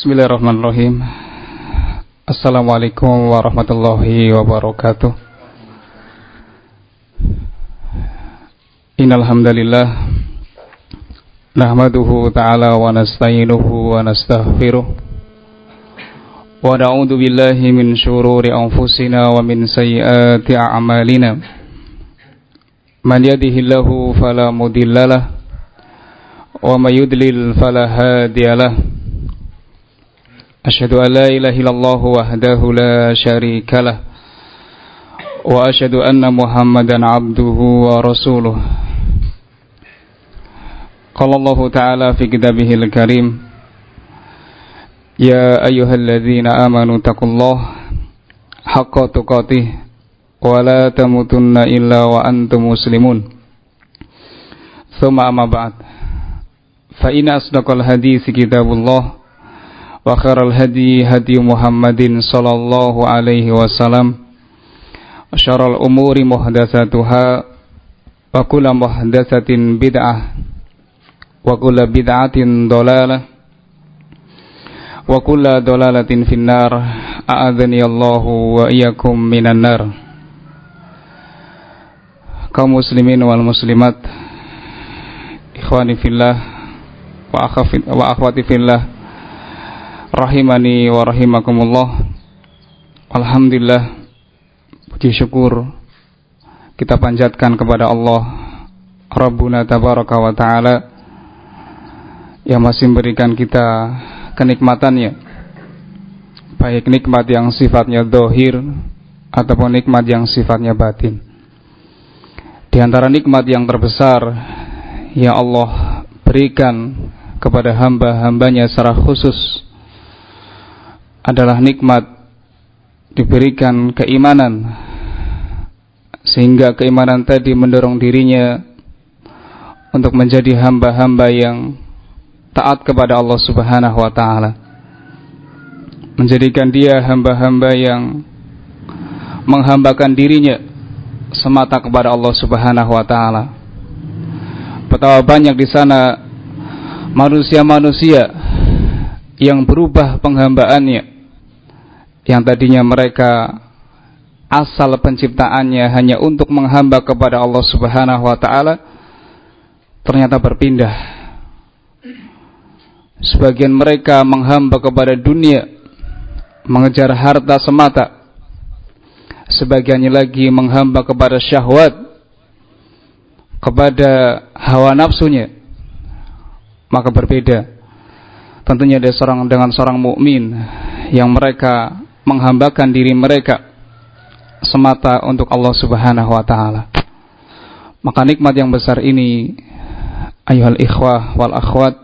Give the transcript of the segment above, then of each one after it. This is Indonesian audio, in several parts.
Bismillahirrahmanirrahim. Assalamualaikum warahmatullahi wabarakatuh. Innalhamdalillah Nahmaduhu ta'ala wa nasta'inuhu wa nasta'firuh Wa na'udhu billahi min syururi anfusina wa min sayyati a'malina. Man yadihillahu falamudillalah Wa mayudlil falahadiyalah أشهد أن لا إله إلا الله وحده لا شريك له وأشهد أن محمدا عبده ورسوله قال الله تعالى في كتابه الكريم يا أيها الذين آمنوا اتقوا الله حق تقاته ولا تموتن إلا وأنتم مسلمون ثم أما بعد فإن أصدق الحديث كتاب الله وخير الهدي هدي محمد صلى الله عليه وسلم. وشر الأمور محدثاتها وكل محدثة بدعة وكل بدعة ضلالة وكل ضلالة في النار. أعاذني الله وإياكم من النار. kaum muslimin wal muslimat ikhwani fillah wa akhwati fillah rahimani wa rahimakumullah. Alhamdulillah puji syukur kita panjatkan kepada Allah Rabbuna tabaraka wa taala yang masih memberikan kita kenikmatannya. Baik nikmat yang sifatnya dohir ataupun nikmat yang sifatnya batin. Di antara nikmat yang terbesar yang Allah berikan kepada hamba-hambanya secara khusus adalah nikmat diberikan keimanan sehingga keimanan tadi mendorong dirinya untuk menjadi hamba-hamba yang taat kepada Allah Subhanahu wa taala. Menjadikan dia hamba-hamba yang menghambakan dirinya semata kepada Allah Subhanahu wa taala. Betapa banyak di sana manusia-manusia yang berubah penghambaannya yang tadinya mereka asal penciptaannya hanya untuk menghamba kepada Allah Subhanahu wa taala ternyata berpindah. Sebagian mereka menghamba kepada dunia mengejar harta semata. Sebagiannya lagi menghamba kepada syahwat kepada hawa nafsunya. Maka berbeda. Tentunya ada seorang dengan seorang mukmin yang mereka menghambakan diri mereka semata untuk Allah Subhanahu wa taala. Maka nikmat yang besar ini ayuhal ikhwah wal akhwat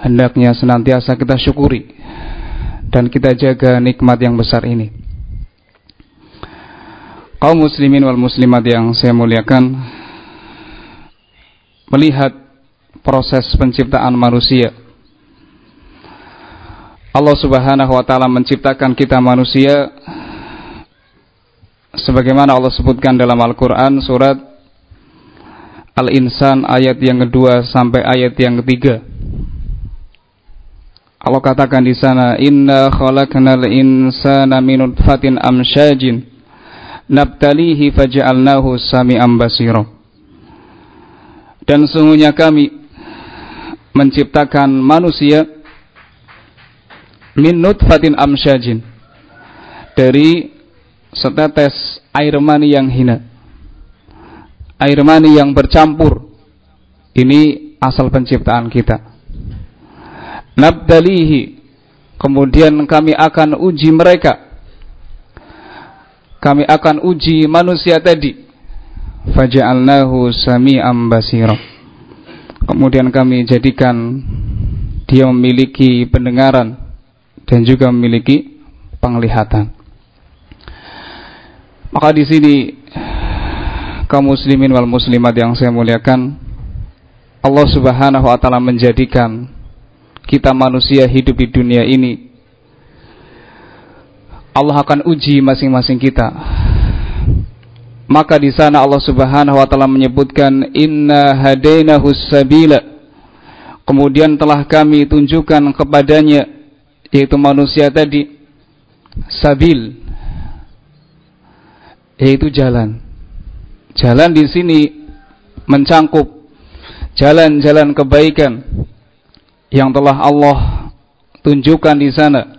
hendaknya senantiasa kita syukuri dan kita jaga nikmat yang besar ini. Kaum muslimin wal muslimat yang saya muliakan melihat proses penciptaan manusia Allah Subhanahu wa taala menciptakan kita manusia sebagaimana Allah sebutkan dalam Al-Qur'an surat Al-Insan ayat yang kedua sampai ayat yang ketiga. Allah katakan di sana inna khalaqnal insana min nutfatin amsyajin nabtalihi faj'alnahu sami'an basira. Dan sungguhnya kami menciptakan manusia min nutfatin amsyajin. Dari setetes air mani yang hina. Air mani yang bercampur. Ini asal penciptaan kita. Nabdalihi. Kemudian kami akan uji mereka. Kami akan uji manusia tadi. Faja'alnahu sami'an basira. Kemudian kami jadikan dia memiliki pendengaran dan juga memiliki penglihatan. Maka di sini kaum muslimin wal muslimat yang saya muliakan, Allah Subhanahu wa taala menjadikan kita manusia hidup di dunia ini Allah akan uji masing-masing kita. Maka di sana Allah Subhanahu wa taala menyebutkan inna hadainahus sabila. Kemudian telah kami tunjukkan kepadanya yaitu manusia tadi sabil yaitu jalan. Jalan di sini mencangkup jalan-jalan kebaikan yang telah Allah tunjukkan di sana.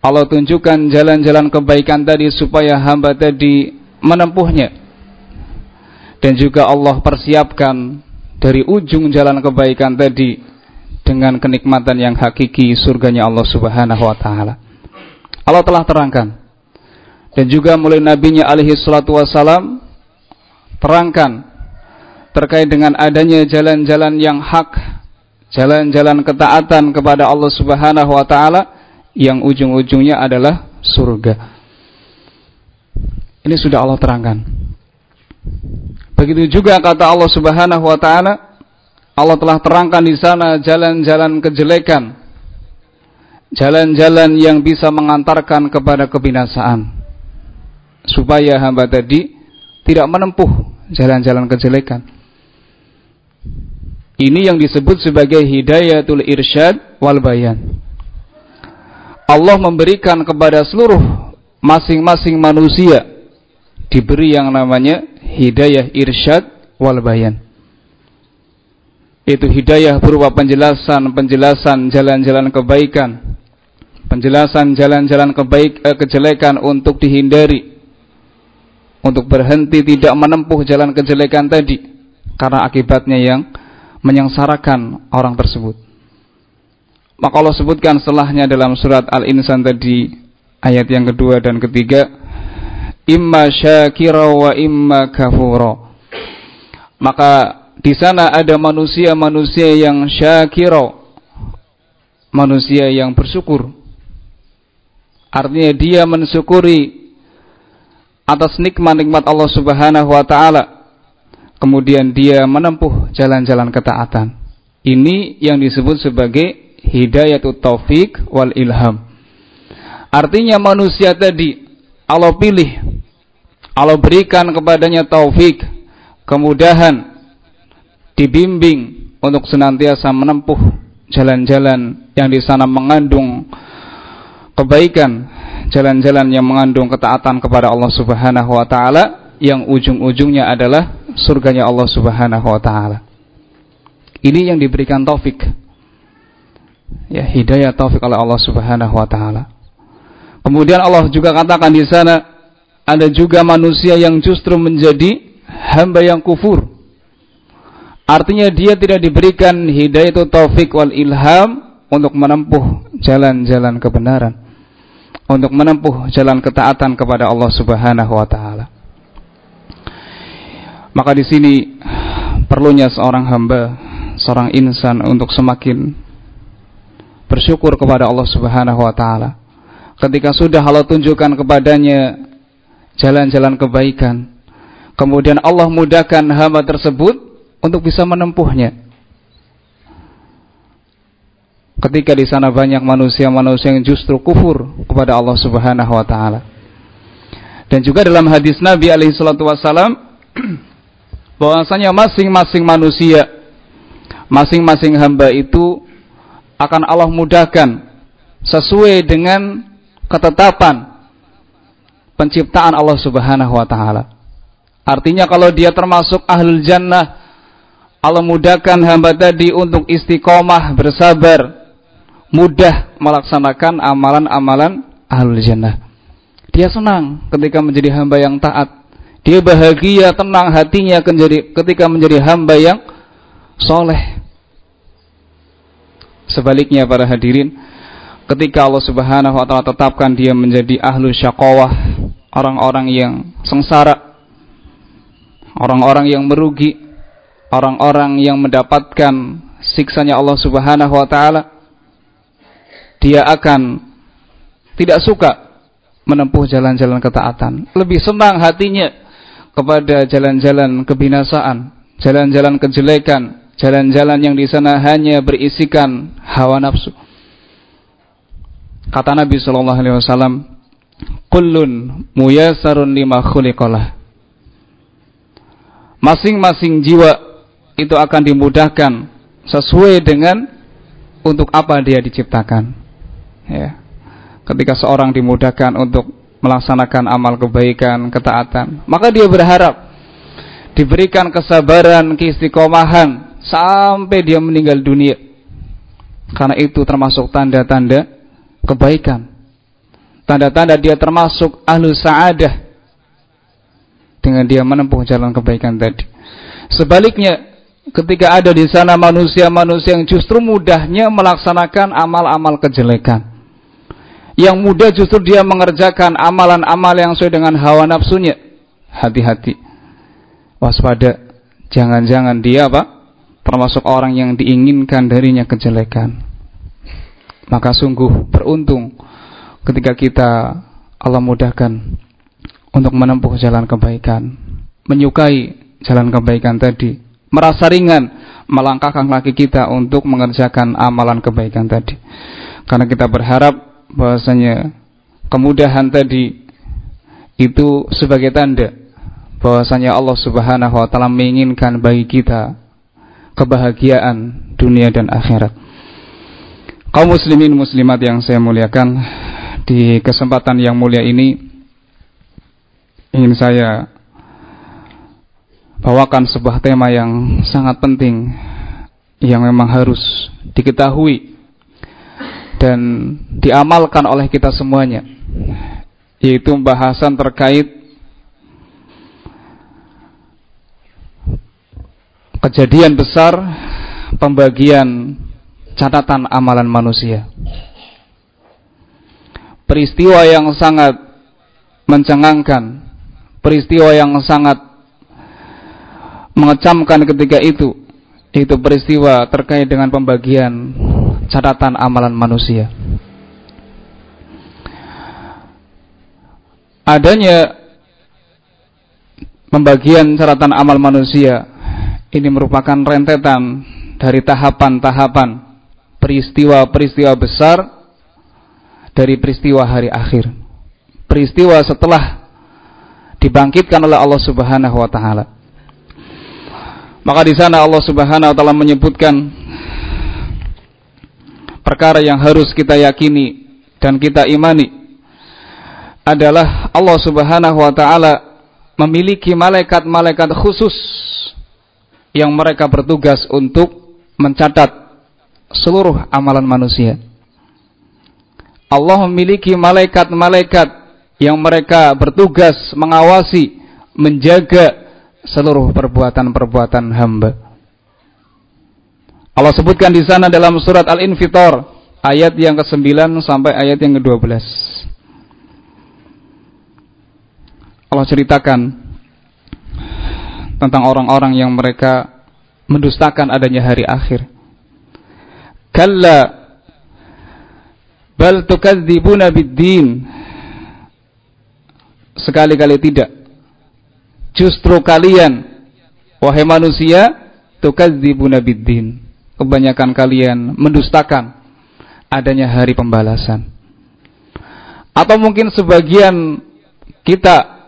Allah tunjukkan jalan-jalan kebaikan tadi supaya hamba tadi menempuhnya. Dan juga Allah persiapkan dari ujung jalan kebaikan tadi dengan kenikmatan yang hakiki surganya Allah Subhanahu wa taala. Allah telah terangkan dan juga mulai nabinya alaihi salatu wasalam terangkan terkait dengan adanya jalan-jalan yang hak, jalan-jalan ketaatan kepada Allah Subhanahu wa taala yang ujung-ujungnya adalah surga. Ini sudah Allah terangkan. Begitu juga kata Allah Subhanahu wa taala, Allah telah terangkan di sana jalan-jalan kejelekan. Jalan-jalan yang bisa mengantarkan kepada kebinasaan supaya hamba tadi tidak menempuh jalan-jalan kejelekan. Ini yang disebut sebagai hidayatul irsyad wal bayan. Allah memberikan kepada seluruh masing-masing manusia diberi yang namanya hidayah irsyad wal bayan. Itu hidayah berupa penjelasan-penjelasan jalan-jalan kebaikan, penjelasan jalan-jalan kebaik eh, kejelekan untuk dihindari, untuk berhenti tidak menempuh jalan kejelekan tadi karena akibatnya yang menyengsarakan orang tersebut. Maka Allah sebutkan setelahnya dalam surat Al-Insan tadi ayat yang kedua dan ketiga imma syakira wa imma kafura. Maka di sana ada manusia-manusia yang syakira, manusia yang bersyukur. Artinya dia mensyukuri atas nikmat-nikmat Allah Subhanahu wa taala. Kemudian dia menempuh jalan-jalan ketaatan. Ini yang disebut sebagai hidayatut taufik wal ilham. Artinya manusia tadi Allah pilih, Allah berikan kepadanya taufik, kemudahan, dibimbing untuk senantiasa menempuh jalan-jalan yang di sana mengandung kebaikan jalan-jalan yang mengandung ketaatan kepada Allah Subhanahu wa taala yang ujung-ujungnya adalah surganya Allah Subhanahu wa taala. Ini yang diberikan taufik. Ya, hidayah taufik oleh Allah Subhanahu wa taala. Kemudian Allah juga katakan di sana ada juga manusia yang justru menjadi hamba yang kufur. Artinya dia tidak diberikan hidayah taufik wal ilham untuk menempuh jalan-jalan kebenaran untuk menempuh jalan ketaatan kepada Allah Subhanahu wa taala. Maka di sini perlunya seorang hamba, seorang insan untuk semakin bersyukur kepada Allah Subhanahu wa taala. Ketika sudah Allah tunjukkan kepadanya jalan-jalan kebaikan, kemudian Allah mudahkan hamba tersebut untuk bisa menempuhnya ketika di sana banyak manusia-manusia yang justru kufur kepada Allah Subhanahu wa taala. Dan juga dalam hadis Nabi alaihi salatu wasalam bahwasanya masing-masing manusia masing-masing hamba itu akan Allah mudahkan sesuai dengan ketetapan penciptaan Allah Subhanahu wa taala. Artinya kalau dia termasuk ahlul jannah Allah mudahkan hamba tadi untuk istiqomah bersabar mudah melaksanakan amalan-amalan ahlul jannah. Dia senang ketika menjadi hamba yang taat. Dia bahagia, tenang hatinya ketika menjadi hamba yang soleh. Sebaliknya para hadirin, ketika Allah Subhanahu wa taala tetapkan dia menjadi ahlu syakawah, orang-orang yang sengsara, orang-orang yang merugi, orang-orang yang mendapatkan siksanya Allah Subhanahu wa taala, dia akan tidak suka menempuh jalan-jalan ketaatan. Lebih senang hatinya kepada jalan-jalan kebinasaan, jalan-jalan kejelekan, jalan-jalan yang di sana hanya berisikan hawa nafsu. Kata Nabi sallallahu alaihi wasallam, "Kullun muyasarun lima khuliqalah." Masing-masing jiwa itu akan dimudahkan sesuai dengan untuk apa dia diciptakan. Ya. Ketika seorang dimudahkan untuk melaksanakan amal kebaikan, ketaatan, maka dia berharap diberikan kesabaran, keistiqomahan sampai dia meninggal dunia. Karena itu termasuk tanda-tanda kebaikan. Tanda-tanda dia termasuk ahlu sa'adah dengan dia menempuh jalan kebaikan tadi. Sebaliknya, ketika ada di sana manusia-manusia yang justru mudahnya melaksanakan amal-amal kejelekan. Yang mudah justru dia mengerjakan amalan-amal yang sesuai dengan hawa nafsunya. Hati-hati. Waspada. Jangan-jangan dia apa? Termasuk orang yang diinginkan darinya kejelekan. Maka sungguh beruntung ketika kita Allah mudahkan untuk menempuh jalan kebaikan, menyukai jalan kebaikan tadi, merasa ringan melangkahkan kaki kita untuk mengerjakan amalan kebaikan tadi. Karena kita berharap bahwasanya kemudahan tadi itu sebagai tanda bahwasanya Allah Subhanahu wa taala menginginkan bagi kita kebahagiaan dunia dan akhirat. Kaum muslimin muslimat yang saya muliakan, di kesempatan yang mulia ini ingin saya bawakan sebuah tema yang sangat penting yang memang harus diketahui dan diamalkan oleh kita semuanya yaitu pembahasan terkait kejadian besar pembagian catatan amalan manusia. Peristiwa yang sangat mencengangkan peristiwa yang sangat mengecamkan ketika itu itu peristiwa terkait dengan pembagian catatan amalan manusia. Adanya pembagian catatan amal manusia ini merupakan rentetan dari tahapan-tahapan peristiwa-peristiwa besar dari peristiwa hari akhir. Peristiwa setelah dibangkitkan oleh Allah Subhanahu wa taala. Maka di sana Allah Subhanahu wa taala menyebutkan perkara yang harus kita yakini dan kita imani adalah Allah Subhanahu wa taala memiliki malaikat-malaikat khusus yang mereka bertugas untuk mencatat seluruh amalan manusia. Allah memiliki malaikat-malaikat yang mereka bertugas mengawasi, menjaga seluruh perbuatan-perbuatan hamba. Allah sebutkan di sana dalam surat Al-Infitar ayat yang ke-9 sampai ayat yang ke-12. Allah ceritakan tentang orang-orang yang mereka mendustakan adanya hari akhir. Kalla bal tukadzibuna bid-din. Sekali-kali tidak justru kalian wahai manusia tukadzibuna biddin. Kebanyakan kalian mendustakan adanya hari pembalasan. Atau mungkin sebagian kita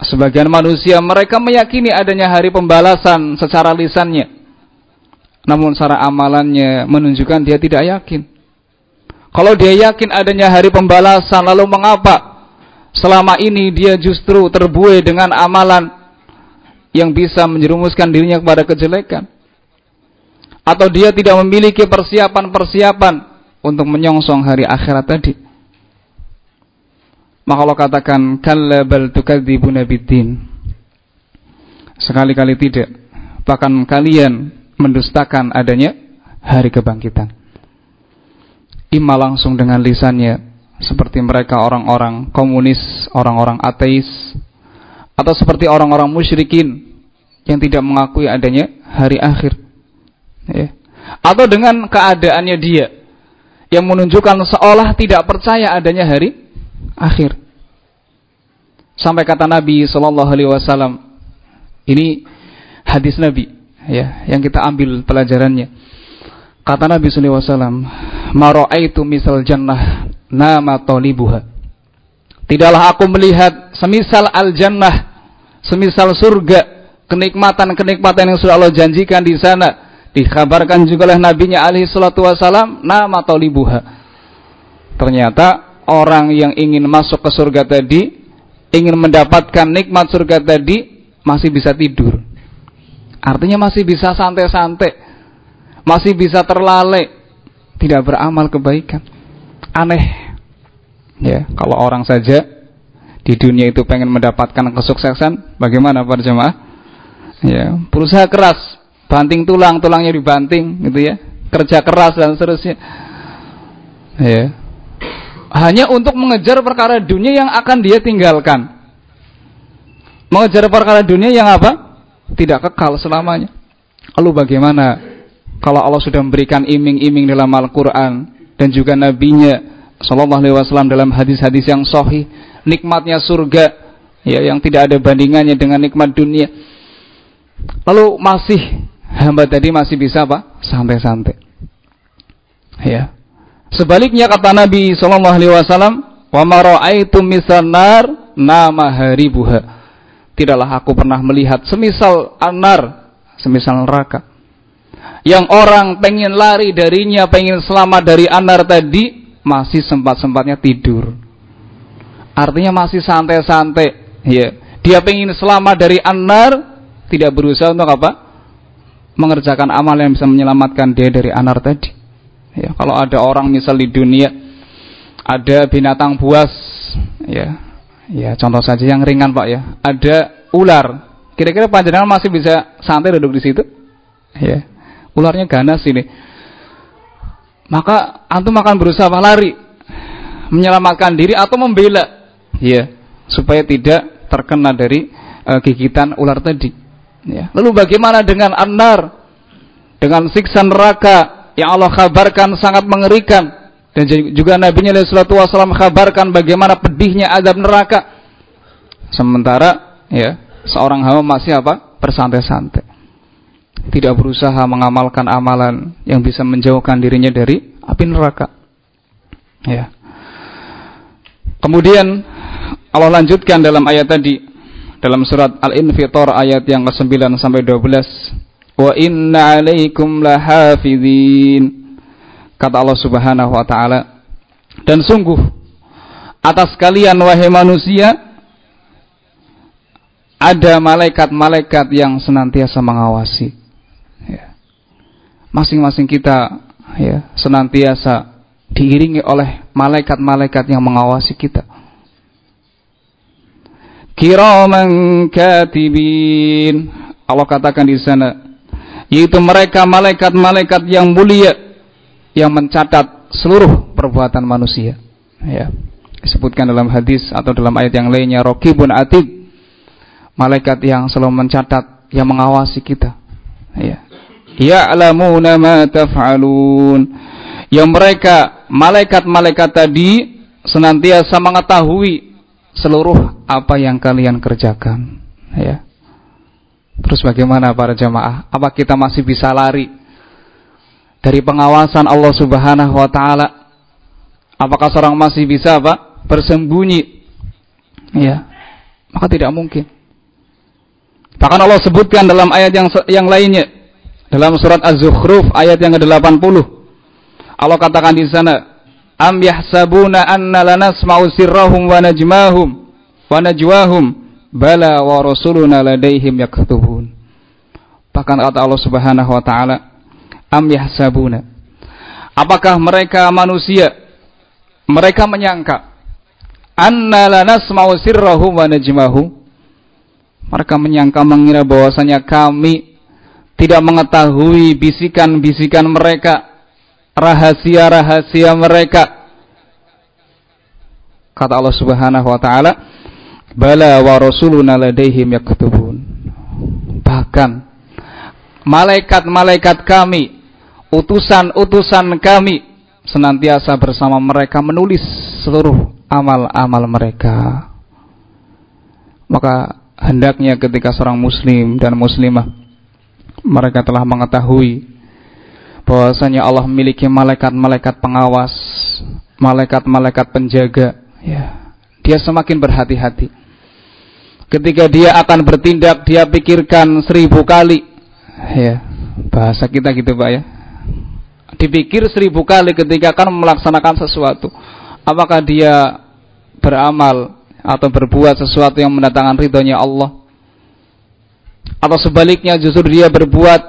sebagian manusia mereka meyakini adanya hari pembalasan secara lisannya. Namun secara amalannya menunjukkan dia tidak yakin. Kalau dia yakin adanya hari pembalasan lalu mengapa selama ini dia justru terbuai dengan amalan yang bisa menjerumuskan dirinya kepada kejelekan. Atau dia tidak memiliki persiapan-persiapan untuk menyongsong hari akhirat tadi. Maka Allah katakan kalla bal tukadzibuna biddin sekali-kali tidak. Bahkan kalian mendustakan adanya hari kebangkitan. Imma langsung dengan lisannya seperti mereka orang-orang komunis, orang-orang ateis, atau seperti orang-orang musyrikin yang tidak mengakui adanya hari akhir. Ya. Atau dengan keadaannya dia yang menunjukkan seolah tidak percaya adanya hari akhir. Sampai kata Nabi Shallallahu Alaihi Wasallam, ini hadis Nabi, ya, yang kita ambil pelajarannya. Kata Nabi Shallallahu Alaihi Wasallam, "Maro'aitu misal jannah nama tolibuha. Tidaklah aku melihat semisal al-jannah, semisal surga, kenikmatan-kenikmatan yang sudah Allah janjikan di sana. Dikabarkan juga oleh nabinya alaihi salatu wasalam nama tolibuha. Ternyata orang yang ingin masuk ke surga tadi ingin mendapatkan nikmat surga tadi masih bisa tidur. Artinya masih bisa santai-santai. Masih bisa terlalai tidak beramal kebaikan aneh. Ya kalau orang saja di dunia itu pengen mendapatkan kesuksesan bagaimana para jemaah ya berusaha keras banting tulang tulangnya dibanting gitu ya. Kerja keras dan seterusnya. Ya. Hanya untuk mengejar perkara dunia yang akan dia tinggalkan. Mengejar perkara dunia yang apa? Tidak kekal selamanya. Lalu bagaimana? Kalau Allah sudah memberikan iming-iming dalam Al-Quran dan juga nabinya Sallallahu Alaihi Wasallam dalam hadis-hadis yang sahih nikmatnya surga ya yang tidak ada bandingannya dengan nikmat dunia. Lalu masih hamba tadi masih bisa apa? Santai-santai ya. Sebaliknya kata Nabi Sallallahu Alaihi Wasallam wa maraitu misanar nama haribuha. Tidaklah aku pernah melihat semisal anar semisal neraka yang orang pengen lari darinya pengen selamat dari anar tadi masih sempat-sempatnya tidur. Artinya masih santai-santai, ya. Dia pengen selamat dari anar, tidak berusaha untuk apa? Mengerjakan amal yang bisa menyelamatkan dia dari anar tadi. Ya, kalau ada orang misal di dunia ada binatang buas, ya. Ya, contoh saja yang ringan, Pak ya. Ada ular. Kira-kira panjenengan masih bisa santai duduk di situ? Ya. Ularnya ganas ini. Maka antum akan berusaha lari menyelamatkan diri atau membela. Ya supaya tidak terkena dari uh, gigitan ular tadi. Ya lalu bagaimana dengan anar dengan siksa neraka yang Allah kabarkan sangat mengerikan. Dan juga Nabi Nya Wasallam kabarkan bagaimana pedihnya azab neraka. Sementara ya seorang hamba masih apa? Bersantai-santai tidak berusaha mengamalkan amalan yang bisa menjauhkan dirinya dari api neraka. Ya. Kemudian Allah lanjutkan dalam ayat tadi dalam surat Al-Infitar ayat yang ke-9 sampai 12. Wa inna 'alaikum lahafizin. Kata Allah Subhanahu wa taala, dan sungguh atas kalian wahai manusia ada malaikat-malaikat yang senantiasa mengawasi masing-masing kita ya senantiasa diiringi oleh malaikat-malaikat yang mengawasi kita. Kiraman katibin. Allah katakan di sana yaitu mereka malaikat-malaikat yang mulia yang mencatat seluruh perbuatan manusia. Ya. Disebutkan dalam hadis atau dalam ayat yang lainnya Rokibun Atid. Malaikat yang selalu mencatat yang mengawasi kita. Ya ya'lamuna ma taf'alun. Yang mereka malaikat-malaikat tadi senantiasa mengetahui seluruh apa yang kalian kerjakan. Ya. Terus bagaimana para jamaah? Apa kita masih bisa lari dari pengawasan Allah Subhanahu wa taala? Apakah seorang masih bisa apa bersembunyi? Ya. Maka tidak mungkin. Bahkan Allah sebutkan dalam ayat yang yang lainnya dalam surat Az-Zukhruf ayat yang ke-80. Allah katakan di sana, "Am yahsabuna anna lanasma'u sirrahum wa najmahum wa najwahum bala wa rasuluna ladaihim yaktubun." Bahkan kata Allah Subhanahu wa taala, "Am yahsabuna" Apakah mereka manusia mereka menyangka anna lanasma'u sirrahum wa najmahum mereka menyangka mengira bahwasanya kami tidak mengetahui bisikan-bisikan mereka, rahasia-rahasia mereka. Kata Allah Subhanahu wa taala, "Bala wa rasuluna ladaihim yaktubun." Bahkan malaikat-malaikat kami, utusan-utusan kami senantiasa bersama mereka menulis seluruh amal-amal mereka. Maka hendaknya ketika seorang muslim dan muslimah mereka telah mengetahui bahwasanya Allah memiliki malaikat-malaikat pengawas, malaikat-malaikat penjaga, ya. Dia semakin berhati-hati. Ketika dia akan bertindak, dia pikirkan seribu kali, ya. bahasa kita gitu Pak ya dipikir seribu kali ketika akan melaksanakan sesuatu apakah dia beramal atau berbuat sesuatu yang mendatangkan ridhonya Allah atau sebaliknya justru dia berbuat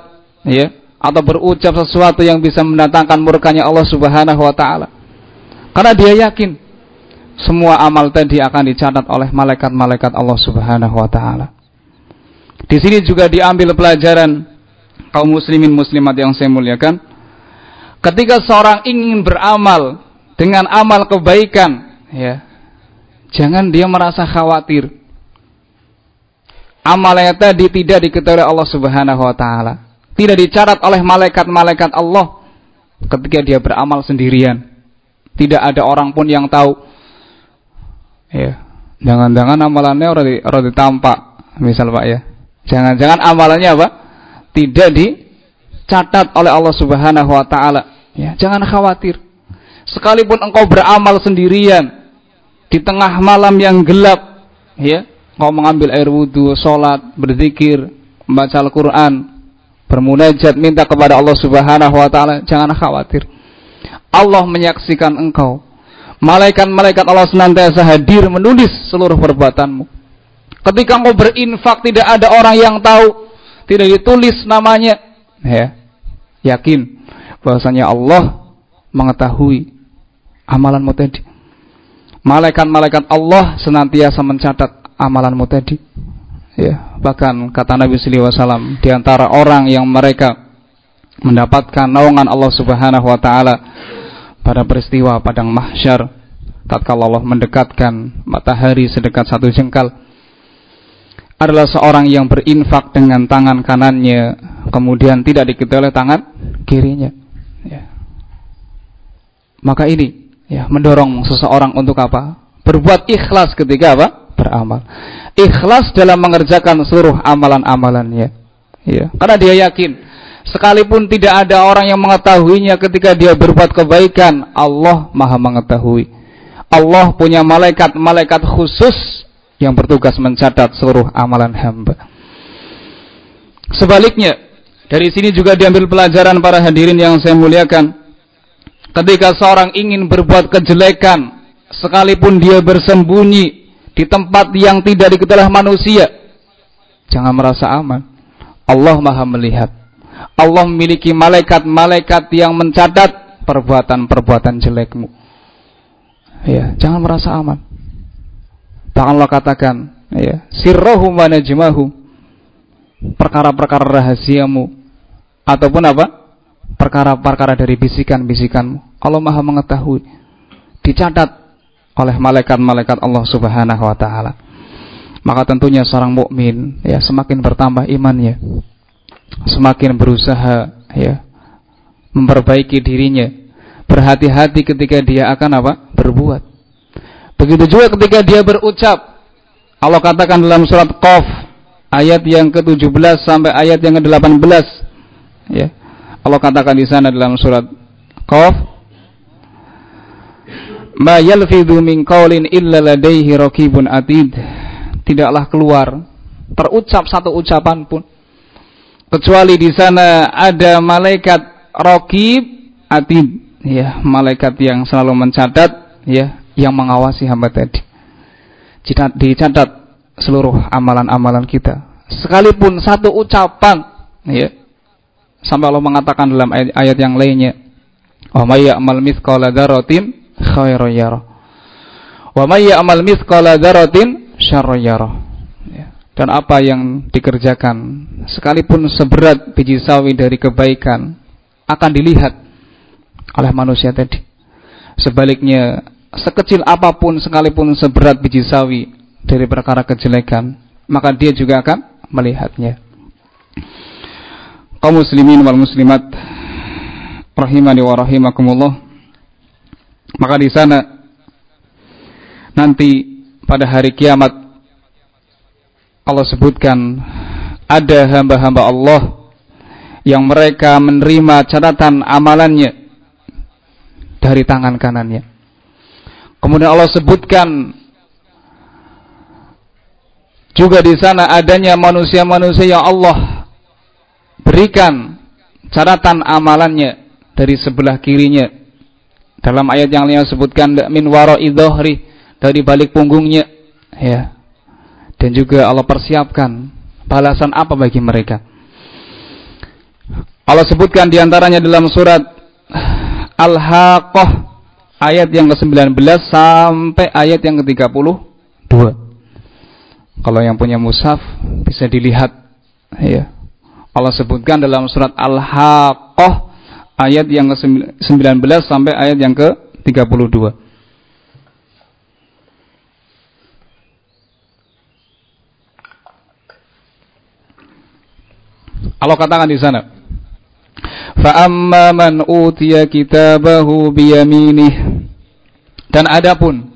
ya atau berucap sesuatu yang bisa mendatangkan murkanya Allah Subhanahu wa taala. Karena dia yakin semua amal tadi akan dicatat oleh malaikat-malaikat Allah Subhanahu wa taala. Di sini juga diambil pelajaran kaum muslimin muslimat yang saya muliakan. Ketika seorang ingin beramal dengan amal kebaikan ya jangan dia merasa khawatir amalnya tadi tidak diketahui Allah Subhanahu wa taala. Tidak dicatat oleh malaikat-malaikat Allah ketika dia beramal sendirian. Tidak ada orang pun yang tahu. Ya. Jangan-jangan amalannya orang ditampak misal Pak ya. Jangan-jangan amalannya apa tidak dicatat oleh Allah Subhanahu wa taala. Ya, jangan khawatir. Sekalipun engkau beramal sendirian di tengah malam yang gelap, ya, engkau mengambil air wudhu, sholat, berzikir, membaca Al-Quran, bermunajat, minta kepada Allah Subhanahu wa taala, jangan khawatir. Allah menyaksikan engkau. Malaikat-malaikat Allah senantiasa hadir menulis seluruh perbuatanmu. Ketika engkau berinfak tidak ada orang yang tahu, tidak ditulis namanya, ya, yakin bahwasanya Allah mengetahui amalanmu tadi. Malaikat-malaikat Allah senantiasa mencatat amalanmu tadi. Ya, bahkan kata Nabi sallallahu alaihi wasallam di antara orang yang mereka mendapatkan naungan Allah Subhanahu wa taala pada peristiwa padang mahsyar tatkala Allah mendekatkan matahari sedekat satu jengkal adalah seorang yang berinfak dengan tangan kanannya kemudian tidak diketahui oleh tangan kirinya ya. maka ini ya mendorong seseorang untuk apa berbuat ikhlas ketika apa beramal ikhlas dalam mengerjakan seluruh amalan-amalannya ya karena dia yakin sekalipun tidak ada orang yang mengetahuinya ketika dia berbuat kebaikan Allah maha mengetahui Allah punya malaikat-malaikat khusus yang bertugas mencatat seluruh amalan hamba. Sebaliknya, dari sini juga diambil pelajaran para hadirin yang saya muliakan. Ketika seorang ingin berbuat kejelekan, sekalipun dia bersembunyi di tempat yang tidak diketahui manusia, jangan merasa aman. Allah Maha melihat. Allah memiliki malaikat-malaikat yang mencatat perbuatan-perbuatan jelekmu. Ya, jangan merasa aman. Bahkan Allah katakan, ya, sirrohum wa najmahum. Perkara-perkara rahasiamu ataupun apa? Perkara-perkara dari bisikan-bisikanmu. Allah Maha mengetahui. Dicatat oleh malaikat-malaikat Allah Subhanahu wa taala. Maka tentunya seorang mukmin ya semakin bertambah imannya. Semakin berusaha ya memperbaiki dirinya. Berhati-hati ketika dia akan apa? berbuat Begitu juga ketika dia berucap. Allah katakan dalam surat Qaf ayat yang ke-17 sampai ayat yang ke-18 ya. Allah katakan di sana dalam surat Qaf Ma yalfidhu min qawlin illa ladaihi raqibun atid. Tidaklah keluar terucap satu ucapan pun kecuali di sana ada malaikat raqib atid ya malaikat yang selalu mencatat ya yang mengawasi hamba tadi. Dicatat seluruh amalan-amalan kita. Sekalipun satu ucapan, ya, sampai Allah mengatakan dalam ayat, ayat yang lainnya, "Wa may ya'mal mithqala dzarratin khairan yarah. Wa may ya'mal mithqala dzarratin syarran yarah." Ya. Dan apa yang dikerjakan sekalipun seberat biji sawi dari kebaikan akan dilihat oleh manusia tadi. Sebaliknya sekecil apa pun sekalipun seberat biji sawi dari perkara kejelekan, maka dia juga akan melihatnya. Kaum muslimin wal muslimat rahimani wa rahimakumullah. Maka di sana nanti pada hari kiamat Allah sebutkan ada hamba-hamba Allah yang mereka menerima catatan amalannya dari tangan kanannya. Kemudian Allah sebutkan juga di sana adanya manusia-manusia yang Allah berikan catatan amalannya dari sebelah kirinya. Dalam ayat yang lain sebutkan min waro idhri dari balik punggungnya ya. Dan juga Allah persiapkan balasan apa bagi mereka. Allah sebutkan di antaranya dalam surat Al-Haqqah ayat yang ke-19 sampai ayat yang ke-32. Kalau yang punya mushaf bisa dilihat ya. Allah sebutkan dalam surat Al-Haqqah ayat yang ke-19 sampai ayat yang ke-32. Allah katakan di sana. Fa'amma man utiya kitabahu biyaminih. Dan adapun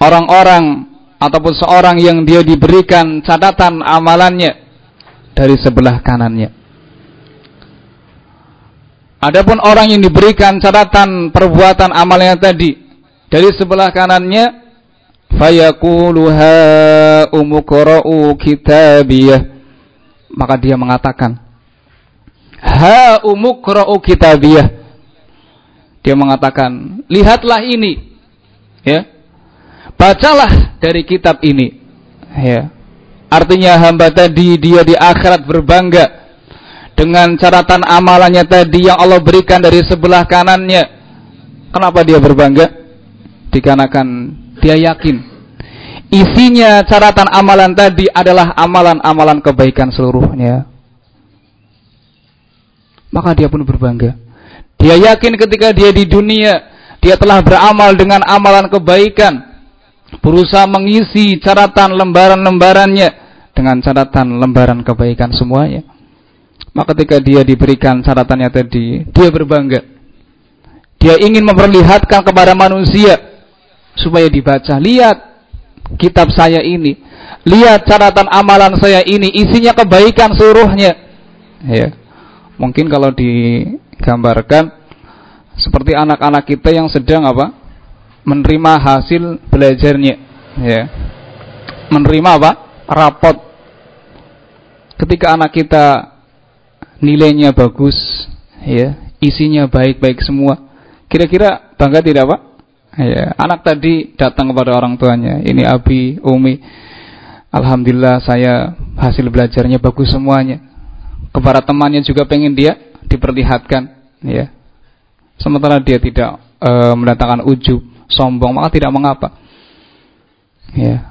orang-orang ataupun seorang yang dia diberikan catatan amalannya dari sebelah kanannya. Adapun orang yang diberikan catatan perbuatan amalnya tadi dari sebelah kanannya fayaqulu ha umuqra'u kitabiyah. Maka dia mengatakan ha umuqra'u kitabiyah. Dia mengatakan lihatlah ini. Ya. Bacalah dari kitab ini. Ya. Artinya hamba tadi dia di akhirat berbangga dengan catatan amalannya tadi yang Allah berikan dari sebelah kanannya. Kenapa dia berbangga? Dikarenakan dia yakin isinya catatan amalan tadi adalah amalan-amalan kebaikan seluruhnya. Maka dia pun berbangga. Dia yakin ketika dia di dunia, dia telah beramal dengan amalan kebaikan, berusaha mengisi catatan lembaran-lembarannya dengan catatan lembaran kebaikan semuanya. Maka ketika dia diberikan catatannya tadi, dia berbangga. Dia ingin memperlihatkan kepada manusia supaya dibaca. Lihat kitab saya ini. Lihat catatan amalan saya ini, isinya kebaikan seluruhnya. Ya. Mungkin kalau digambarkan seperti anak-anak kita yang sedang apa? menerima hasil belajarnya, ya. Menerima apa? rapot. Ketika anak kita nilainya bagus, ya, isinya baik-baik semua. Kira-kira bangga tidak Pak? Ya, anak tadi datang kepada orang tuanya, ini Abi, Umi. Alhamdulillah saya hasil belajarnya bagus semuanya. Kepada temannya juga pengen dia diperlihatkan, ya. Sementara dia tidak e, mendatangkan ujub, sombong, maka tidak mengapa. Ya.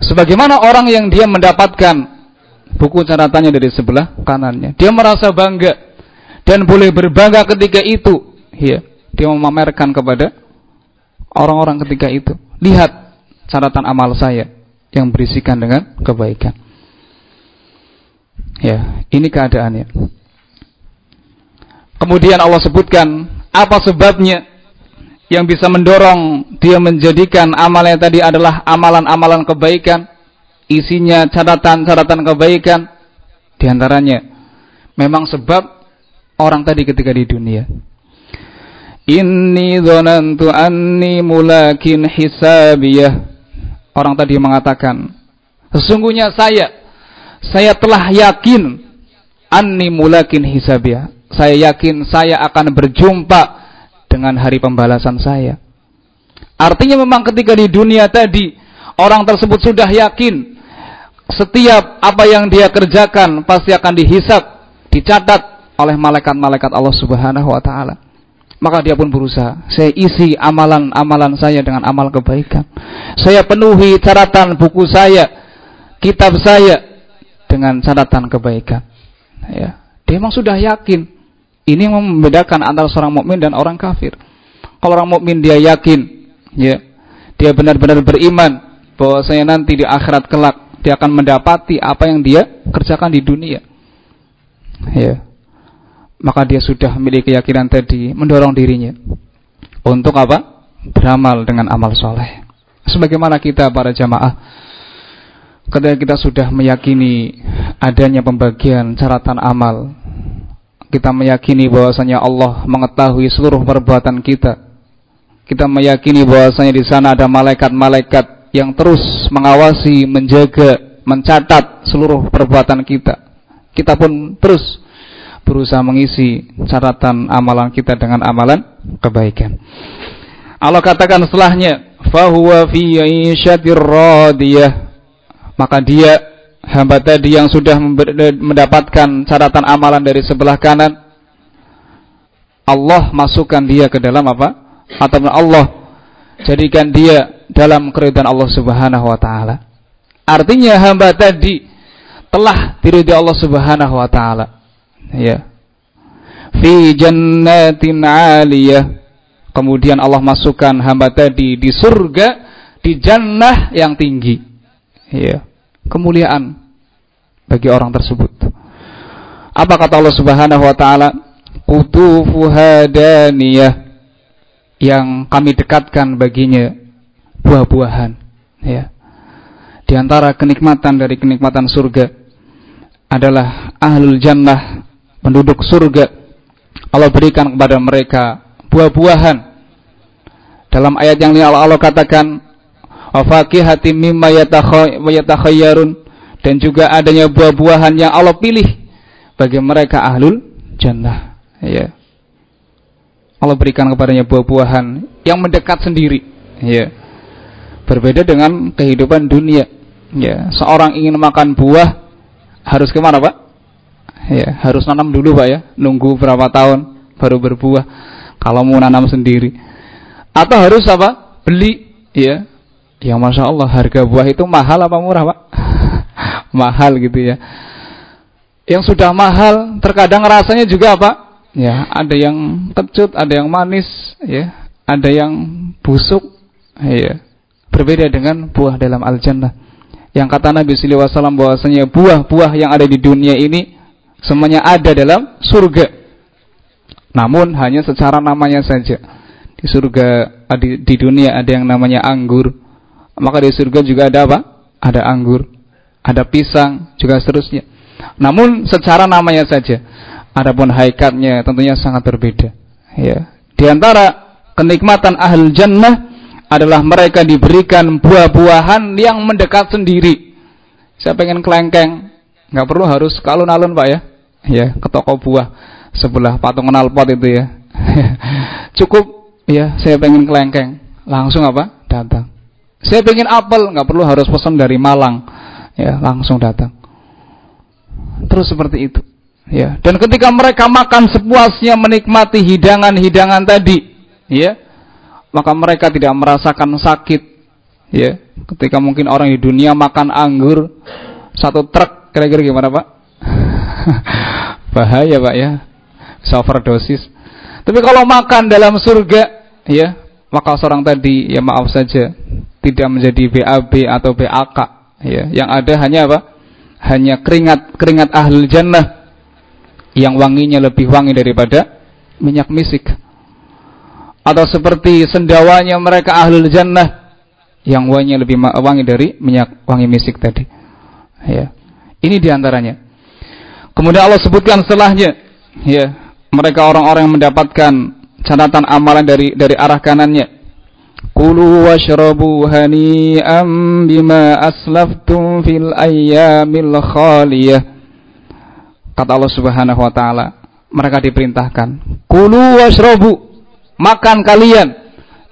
Sebagaimana orang yang dia mendapatkan buku catatannya dari sebelah kanannya. Dia merasa bangga dan boleh berbangga ketika itu. Ya, dia memamerkan kepada orang-orang ketika itu. Lihat catatan amal saya yang berisikan dengan kebaikan. Ya, ini keadaannya. Kemudian Allah sebutkan apa sebabnya yang bisa mendorong dia menjadikan amalnya tadi adalah amalan-amalan kebaikan isinya catatan-catatan kebaikan. Di antaranya memang sebab orang tadi ketika di dunia. Inni dhonantu anni mulakin hisabiyah. Orang tadi mengatakan Sesungguhnya saya Saya telah yakin Anni mulakin hisabiyah. Saya yakin saya akan berjumpa Dengan hari pembalasan saya. Artinya memang ketika di dunia tadi Orang tersebut sudah yakin setiap apa yang dia kerjakan pasti akan dihisap, dicatat oleh malaikat-malaikat Allah Subhanahu wa taala. Maka dia pun berusaha, saya isi amalan-amalan saya dengan amal kebaikan. Saya penuhi catatan buku saya, kitab saya dengan catatan kebaikan. Ya, dia memang sudah yakin. Ini yang membedakan antara seorang mukmin dan orang kafir. Kalau orang mukmin dia yakin, ya, dia benar-benar beriman bahwa saya nanti di akhirat kelak dia akan mendapati apa yang dia kerjakan di dunia. Ya. Maka dia sudah memiliki keyakinan tadi mendorong dirinya untuk apa? Beramal dengan amal soleh. Sebagaimana kita para jamaah ketika kita sudah meyakini adanya pembagian catatan amal, kita meyakini bahwasanya Allah mengetahui seluruh perbuatan kita. Kita meyakini bahwasanya di sana ada malaikat-malaikat yang terus mengawasi, menjaga, mencatat seluruh perbuatan kita. Kita pun terus berusaha mengisi catatan amalan kita dengan amalan kebaikan. Allah katakan setelahnya, fahuwa fi radiyah. Maka dia hamba tadi yang sudah mendapatkan catatan amalan dari sebelah kanan Allah masukkan dia ke dalam apa? Atau Allah jadikan dia dalam keridhaan Allah Subhanahu wa taala. Artinya hamba tadi telah diridhai Allah Subhanahu wa taala. Ya. Fi jannatin 'aliyah Kemudian Allah masukkan hamba tadi di surga, di jannah yang tinggi. Ya. Kemuliaan bagi orang tersebut. Apa kata Allah Subhanahu wa taala? Qutufuha daniyah yang kami dekatkan baginya buah-buahan, ya. Di antara kenikmatan dari kenikmatan surga adalah ahlul jannah, penduduk surga. Allah berikan kepada mereka buah-buahan. Dalam ayat yang lain Allah, Allah katakan wa faqihatin mimma yatakhayyarun dan juga adanya buah-buahan yang Allah pilih bagi mereka ahlul jannah. Ya. Allah berikan kepadanya buah-buahan yang mendekat sendiri. Ya. Berbeda dengan kehidupan dunia. Ya, seorang ingin makan buah harus ke mana pak? Ya, harus nanam dulu pak ya, nunggu berapa tahun baru berbuah. Kalau mau nanam sendiri. Atau harus apa? Beli ya. Yang masya Allah harga buah itu mahal apa murah pak? Mahal gitu ya. Yang sudah mahal terkadang rasanya juga apa ya ada yang kecut ada yang manis ya ada yang busuk ya berbeda dengan buah dalam al jannah yang kata Nabi Sallallahu bahwasanya buah-buah yang ada di dunia ini semuanya ada dalam surga namun hanya secara namanya saja. Di surga di, di dunia ada yang namanya anggur. Maka di surga juga ada apa? Ada anggur, ada pisang, juga seterusnya. Namun secara namanya saja. Adapun haikatnya tentunya sangat berbeda. Ya. Di antara kenikmatan ahli jannah adalah mereka diberikan buah-buahan yang mendekat sendiri. Saya pengen kelengkeng, nggak perlu harus ke alun-alun pak ya, ya ke toko buah sebelah patung knalpot itu ya. Cukup ya, saya pengen kelengkeng, langsung apa? Datang. Saya pengen apel, nggak perlu harus pesan dari Malang. Ya, langsung datang. Terus seperti itu. Ya, dan ketika mereka makan sepuasnya menikmati hidangan-hidangan tadi, ya, maka mereka tidak merasakan sakit. Ya, ketika mungkin orang di dunia makan anggur satu truk, kira-kira gimana, Pak? Bahaya, Pak ya overdosis. Tapi kalau makan dalam surga, ya, maka seorang tadi, ya maaf saja, tidak menjadi BAB atau BAK, ya. Yang ada hanya apa? Hanya keringat keringat ahli jannah yang wanginya lebih wangi daripada minyak misik. Atau seperti sendawanya mereka ahli jannah yang wanginya lebih wangi dari minyak wangi misik tadi. Ya. Ini di antaranya. Kemudian Allah sebutkan setelahnya, ya, mereka orang-orang yang mendapatkan catatan amalan dari dari arah kanannya. Kulu washrabu hani'am bima aslaftum fil ayyamil khaliyah. Kata Allah Subhanahu wa taala, mereka diperintahkan, "Kulu washrabu." Makan kalian,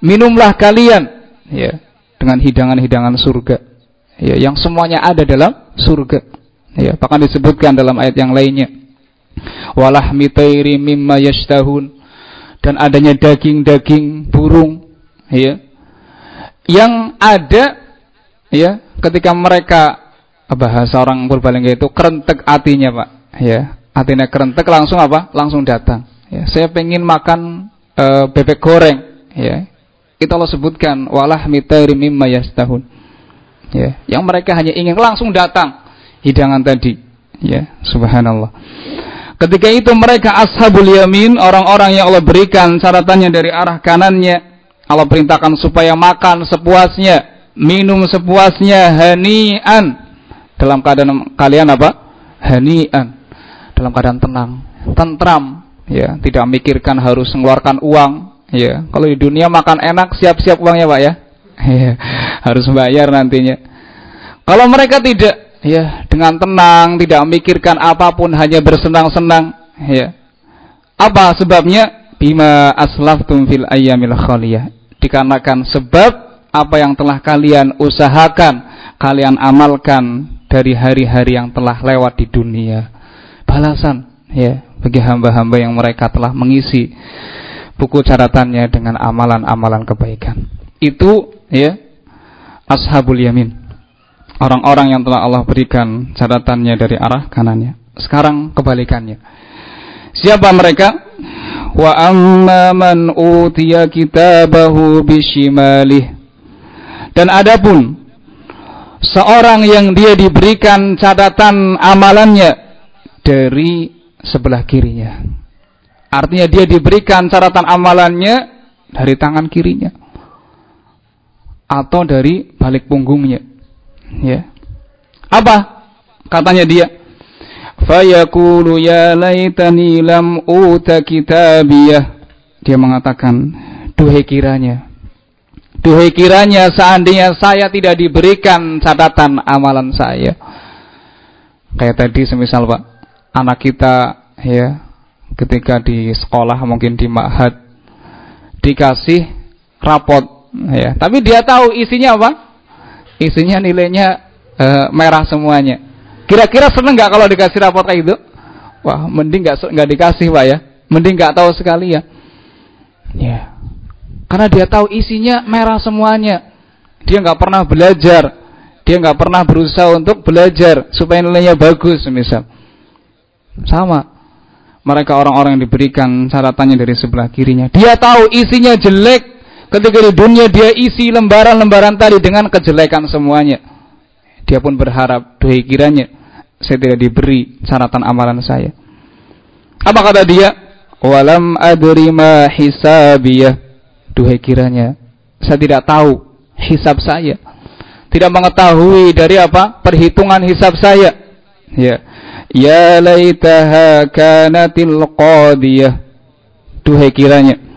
minumlah kalian, ya, dengan hidangan-hidangan surga. Ya, yang semuanya ada dalam surga. Ya, bahkan disebutkan dalam ayat yang lainnya walahmi tairi mimma yashtahun dan adanya daging-daging burung ya yang ada ya ketika mereka bahasa orang Purbalingga itu kerentek hatinya Pak ya hatinya kerentek langsung apa langsung datang ya saya pengen makan e, bebek goreng ya itu Allah sebutkan walah mitairi mimma yastahun ya yang mereka hanya ingin langsung datang hidangan tadi ya subhanallah Ketika itu mereka ashabul yamin, orang-orang yang Allah berikan catatannya dari arah kanannya. Allah perintahkan supaya makan sepuasnya, minum sepuasnya, hanian. Dalam keadaan kalian apa? Hanian. Dalam keadaan tenang, tentram, ya, tidak memikirkan harus mengeluarkan uang, ya. Kalau di dunia makan enak, siap-siap uangnya, Pak ya. ya harus bayar nantinya. Kalau mereka tidak, ya dengan tenang, tidak memikirkan apa pun, hanya bersenang-senang, Ya. Apa sebabnya? Bima aslaftum fil ayyamil khaliyah. Dikarenakan sebab apa yang telah kalian usahakan, kalian amalkan dari hari-hari yang telah lewat di dunia. Balasan ya bagi hamba-hamba yang mereka telah mengisi buku catatannya dengan amalan-amalan kebaikan. Itu ya ashabul yamin. Orang-orang yang telah Allah berikan catatannya dari arah kanannya. Sekarang kebalikannya. Siapa mereka? Wa amma man utiya kitabahu bishimalih. Dan adapun seorang yang dia diberikan catatan amalannya dari sebelah kirinya. Artinya dia diberikan catatan amalannya dari tangan kirinya atau dari balik punggungnya. Ya. Apa? Katanya dia, fayaqulu ya laitani lam uta kitabiyah dia mengatakan duhai kiranya duhai kiranya seandainya saya tidak diberikan catatan amalan saya kayak tadi semisal Pak anak kita ya ketika di sekolah mungkin di ma'had dikasih rapot ya tapi dia tahu isinya apa isinya nilainya e, merah semuanya Kira-kira seneng nggak kalau dikasih rapor kayak gitu? Wah, mending nggak nggak dikasih pak ya, mending nggak tahu sekali ya. Ya, karena dia tahu isinya merah semuanya. Dia nggak pernah belajar, dia nggak pernah berusaha untuk belajar supaya nilainya bagus, misal. Sama, mereka orang-orang yang diberikan catatannya dari sebelah kirinya. Dia tahu isinya jelek. Ketika di dunia dia isi lembaran-lembaran tadi dengan kejelekan semuanya. Dia pun berharap, duhai kiranya saya tidak diberi catatan amalan saya. Apa kata dia? Walam adri ma hisabiyah. Duhai kiranya saya tidak tahu hisab saya. Tidak mengetahui dari apa? Perhitungan hisab saya. Ya. Ya laitaha kanatil qadiyah. Duhai kiranya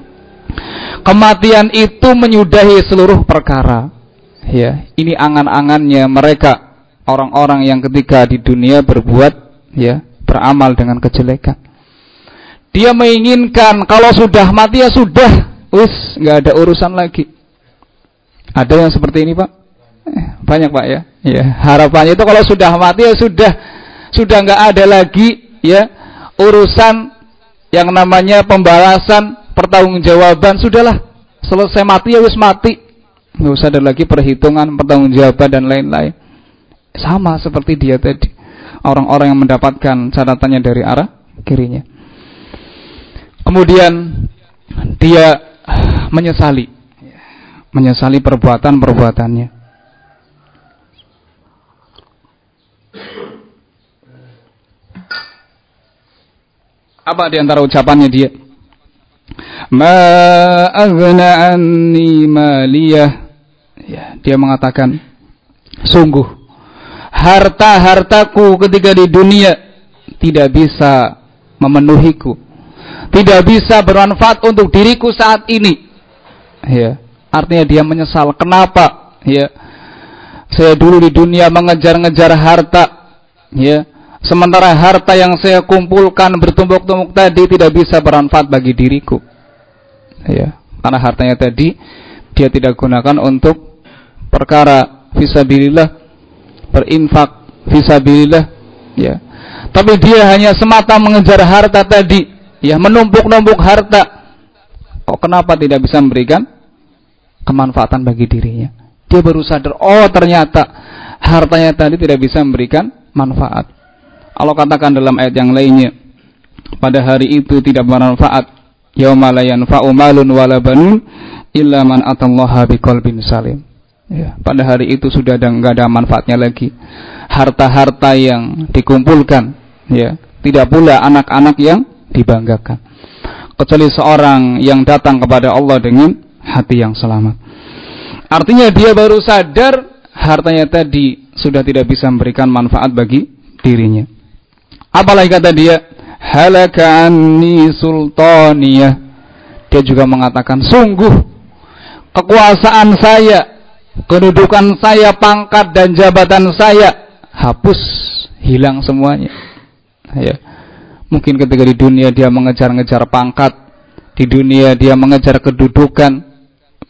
kematian itu menyudahi seluruh perkara. Ya, ini angan-angannya mereka orang-orang yang ketika di dunia berbuat ya beramal dengan kejelekan. Dia menginginkan kalau sudah mati ya sudah, wis nggak ada urusan lagi. Ada yang seperti ini pak? Eh, banyak pak ya. Ya harapannya itu kalau sudah mati ya sudah, sudah nggak ada lagi ya urusan yang namanya pembalasan, pertanggungjawaban sudahlah selesai mati ya wis mati, nggak usah ada lagi perhitungan, pertanggungjawaban dan lain-lain. Sama seperti dia tadi. Orang-orang yang mendapatkan catatannya dari arah kirinya. Kemudian dia menyesali. Menyesali perbuatan-perbuatannya. Apa di antara ucapannya dia? Ma aghna anni maliyah. Ya, dia mengatakan, sungguh harta-hartaku ketika di dunia tidak bisa memenuhiku. Tidak bisa bermanfaat untuk diriku saat ini. Ya, artinya dia menyesal. Kenapa? Ya. Saya dulu di dunia mengejar-ngejar harta, ya. Sementara harta yang saya kumpulkan bertumpuk-tumpuk tadi tidak bisa bermanfaat bagi diriku. Ya, karena hartanya tadi dia tidak gunakan untuk perkara fisabilillah berinfak visabilillah ya. Tapi dia hanya semata mengejar harta tadi ya menumpuk-numpuk harta. Kok kenapa tidak bisa memberikan kemanfaatan bagi dirinya? Dia baru sadar oh ternyata hartanya tadi tidak bisa memberikan manfaat Allah katakan dalam ayat yang lainnya pada hari itu tidak bermanfaat yauma la yanfa'u malun wala banun illa man atallaha biqalbin salim Ya, pada hari itu sudah ada nggak ada manfaatnya lagi. Harta-harta yang dikumpulkan, ya, tidak pula anak-anak yang dibanggakan. Kecuali seorang yang datang kepada Allah dengan hati yang selamat. Artinya dia baru sadar hartanya tadi sudah tidak bisa memberikan manfaat bagi dirinya. Apalagi kata dia, halaka anni sultaniyah. Dia juga mengatakan, sungguh kekuasaan saya kedudukan saya, pangkat dan jabatan saya hapus, hilang semuanya. Ya. Mungkin ketika di dunia dia mengejar-ngejar pangkat, di dunia dia mengejar kedudukan,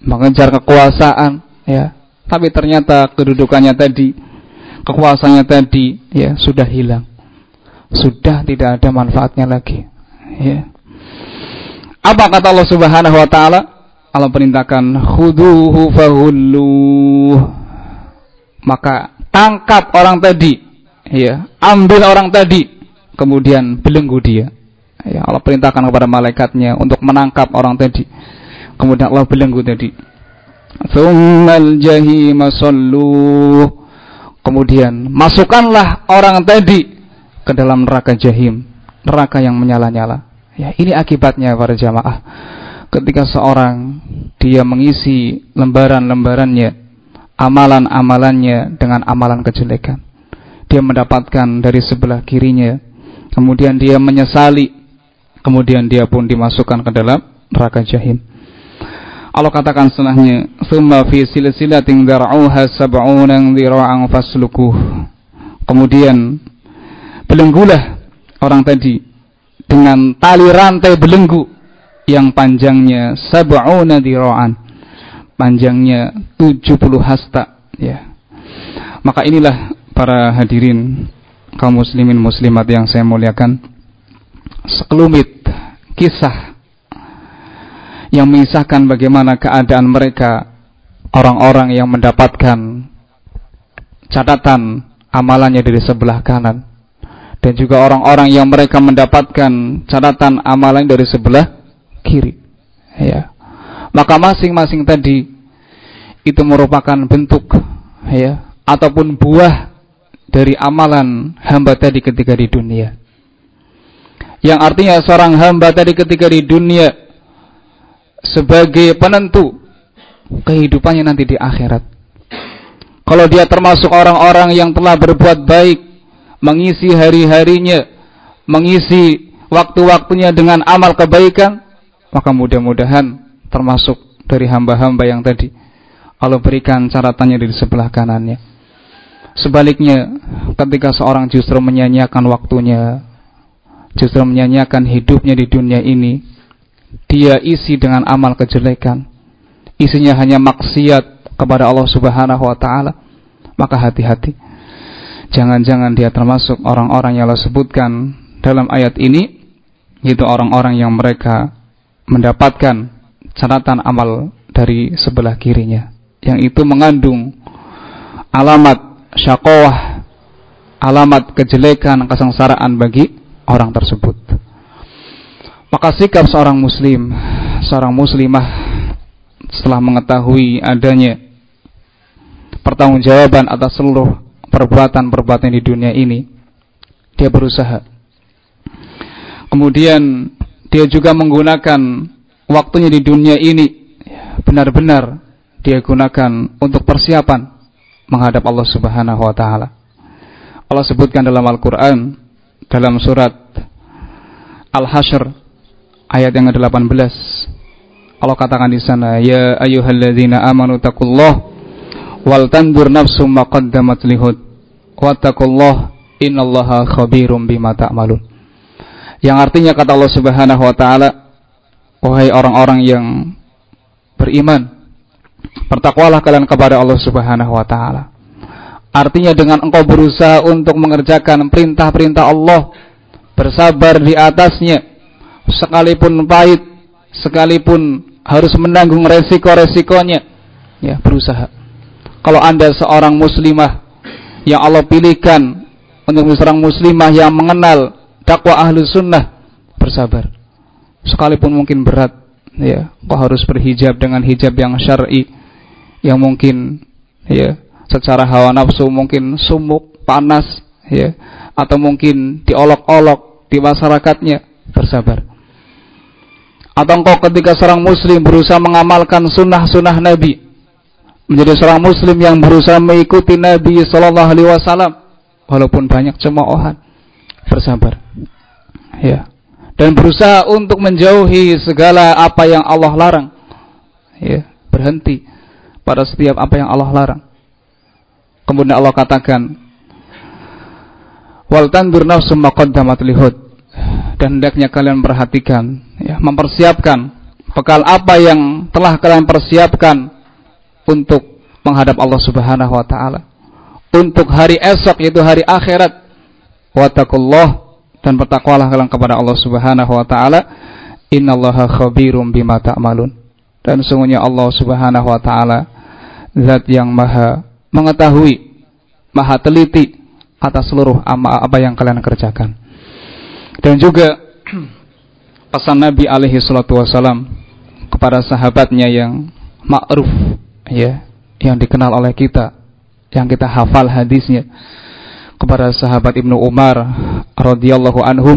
mengejar kekuasaan, ya. Tapi ternyata kedudukannya tadi, kekuasaannya tadi, ya sudah hilang, sudah tidak ada manfaatnya lagi, ya. Apa kata Allah Subhanahu Wa Taala? Allah perintahkan khuduhu fahullu maka tangkap orang tadi. Ya ambil orang tadi. Kemudian belenggu dia. Ya Allah perintahkan kepada malaikatnya untuk menangkap orang tadi. Kemudian Allah belenggu tadi. Thummal jahim kemudian masukkanlah orang tadi ke dalam neraka jahim neraka yang menyala-nyala ya ini akibatnya para jamaah ketika seorang dia mengisi lembaran-lembarannya, amalan-amalannya dengan amalan kejelekan. Dia mendapatkan dari sebelah kirinya, kemudian dia menyesali, kemudian dia pun dimasukkan ke dalam neraka jahim. Allah katakan setelahnya, "Tsumma fi silsilatin dar'uha sab'una dhira'an faslukuh." Kemudian belenggulah orang tadi dengan tali rantai belenggu yang panjangnya sab'una dira'an. Panjangnya 70 hasta ya. Maka inilah para hadirin kaum muslimin muslimat yang saya muliakan. Sekelumit kisah yang mengisahkan bagaimana keadaan mereka orang-orang yang mendapatkan catatan amalannya dari sebelah kanan dan juga orang-orang yang mereka mendapatkan catatan amalan dari sebelah kiri. Ya. Maka masing-masing tadi itu merupakan bentuk ya ataupun buah dari amalan hamba tadi ketika di dunia. Yang artinya seorang hamba tadi ketika di dunia sebagai penentu kehidupannya nanti di akhirat. Kalau dia termasuk orang-orang yang telah berbuat baik, mengisi hari-harinya, mengisi waktu-waktunya dengan amal kebaikan, maka mudah-mudahan termasuk dari hamba-hamba yang tadi Allah berikan caratannya di sebelah kanannya. Sebaliknya, ketika seorang justru menyanyiakan waktunya, justru menyanyiakan hidupnya di dunia ini, dia isi dengan amal kejelekan. Isinya hanya maksiat kepada Allah Subhanahu wa taala. Maka hati-hati. Jangan-jangan dia termasuk orang-orang yang Allah sebutkan dalam ayat ini, yaitu orang-orang yang mereka mendapatkan catatan amal dari sebelah kirinya yang itu mengandung alamat syakowah alamat kejelekan kesengsaraan bagi orang tersebut. Maka sikap seorang muslim seorang muslimah setelah mengetahui adanya pertanggungjawaban atas seluruh perbuatan-perbuatan di dunia ini dia berusaha kemudian dia juga menggunakan waktunya di dunia ini benar-benar dia gunakan untuk persiapan menghadap Allah Subhanahu wa taala. Allah sebutkan dalam Al-Qur'an dalam surat Al-Hasyr ayat yang ke-18. Allah katakan di sana, "Ya ayyuhalladzina amanu taqullah wal tandur nafsum ma qaddamat lihud wattaqullah innallaha khabirum bima ta'malun." Yang artinya kata Allah Subhanahu wa taala, wahai orang-orang yang beriman, bertakwalah kalian kepada Allah Subhanahu wa taala. Artinya dengan engkau berusaha untuk mengerjakan perintah-perintah Allah, bersabar di atasnya, sekalipun pahit, sekalipun harus menanggung resiko-resikonya, ya berusaha. Kalau anda seorang muslimah yang Allah pilihkan untuk seorang muslimah yang mengenal dakwah ahlu sunnah bersabar. Sekalipun mungkin berat ya kau harus berhijab dengan hijab yang syar'i yang mungkin ya secara hawa nafsu mungkin sumuk panas ya atau mungkin diolok-olok di masyarakatnya bersabar. Atau engkau ketika seorang muslim berusaha mengamalkan sunnah-sunnah Nabi menjadi seorang muslim yang berusaha mengikuti Nabi Shallallahu Alaihi Wasallam walaupun banyak cemoohan bersabar. Ya. Dan berusaha untuk menjauhi segala apa yang Allah larang. Ya, berhenti pada setiap apa yang Allah larang. Kemudian Allah katakan, "Wal tandur nafsum ma qaddamat lihud." dan hendaknya kalian perhatikan ya, mempersiapkan bekal apa yang telah kalian persiapkan untuk menghadap Allah Subhanahu wa taala. Untuk hari esok yaitu hari akhirat. Wattaqullah dan bertakwalah kalian kepada Allah Subhanahu wa taala. Innallaha khabirum bima ta'malun. Dan sungguhnya Allah Subhanahu wa taala zat yang maha mengetahui maha teliti atas seluruh apa yang kalian kerjakan. Dan juga pesan Nabi alaihi salatu wasalam kepada sahabatnya yang ma'ruf ya, yang dikenal oleh kita, yang kita hafal hadisnya kepada sahabat Ibnu Umar radhiyallahu anhu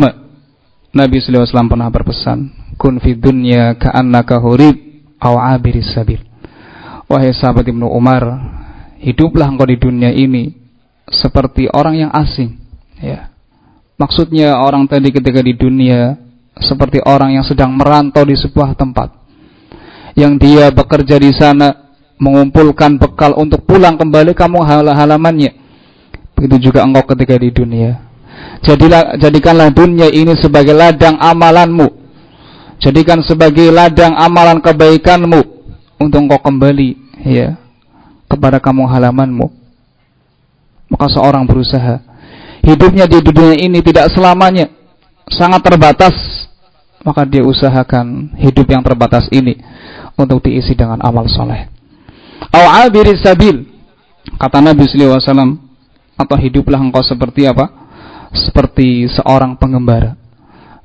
Nabi sallallahu alaihi wasallam pernah berpesan, "Kun fi dunya ka'annaka hurib aw abiris sabil." Wahai sahabat Ibnu Umar, hiduplah engkau di dunia ini seperti orang yang asing, ya Maksudnya orang tadi ketika di dunia seperti orang yang sedang merantau di sebuah tempat. Yang dia bekerja di sana mengumpulkan bekal untuk pulang kembali kamu hal halamannya. Begitu juga engkau ketika di dunia. Jadilah jadikanlah dunia ini sebagai ladang amalanmu. Jadikan sebagai ladang amalan kebaikanmu untuk engkau kembali ya kepada kamu halamanmu. Maka seorang berusaha hidupnya di dunia ini tidak selamanya sangat terbatas maka dia usahakan hidup yang terbatas ini untuk diisi dengan amal soleh. Au sabil kata Nabi sallallahu alaihi wasallam atau hiduplah engkau seperti apa? Seperti seorang pengembara.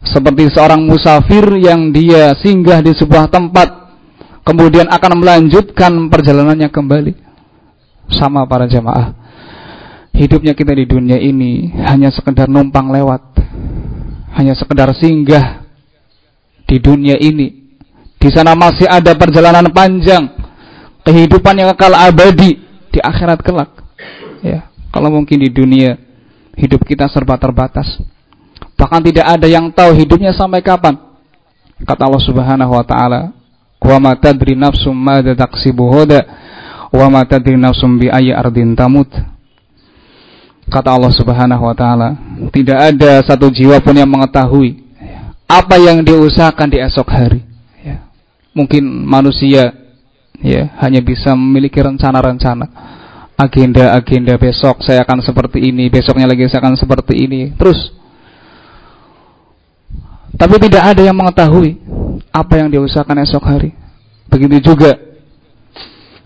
Seperti seorang musafir yang dia singgah di sebuah tempat kemudian akan melanjutkan perjalanannya kembali. Sama para jamaah hidupnya kita di dunia ini hanya sekedar numpang lewat, hanya sekedar singgah di dunia ini. Di sana masih ada perjalanan panjang, kehidupan yang kekal abadi di akhirat kelak. Ya, kalau mungkin di dunia hidup kita serba terbatas. Bahkan tidak ada yang tahu hidupnya sampai kapan. Kata Allah Subhanahu wa taala, "Wa ma tadri nafsum ma taksibu wa ma tadri nafsum bi ayyi ardin tamut." Kata Allah Subhanahu wa taala, tidak ada satu jiwa pun yang mengetahui apa yang diusahakan di esok hari. Ya. Mungkin manusia ya hanya bisa memiliki rencana-rencana agenda-agenda besok saya akan seperti ini, besoknya lagi saya akan seperti ini, terus. Tapi tidak ada yang mengetahui apa yang diusahakan esok hari. Begitu juga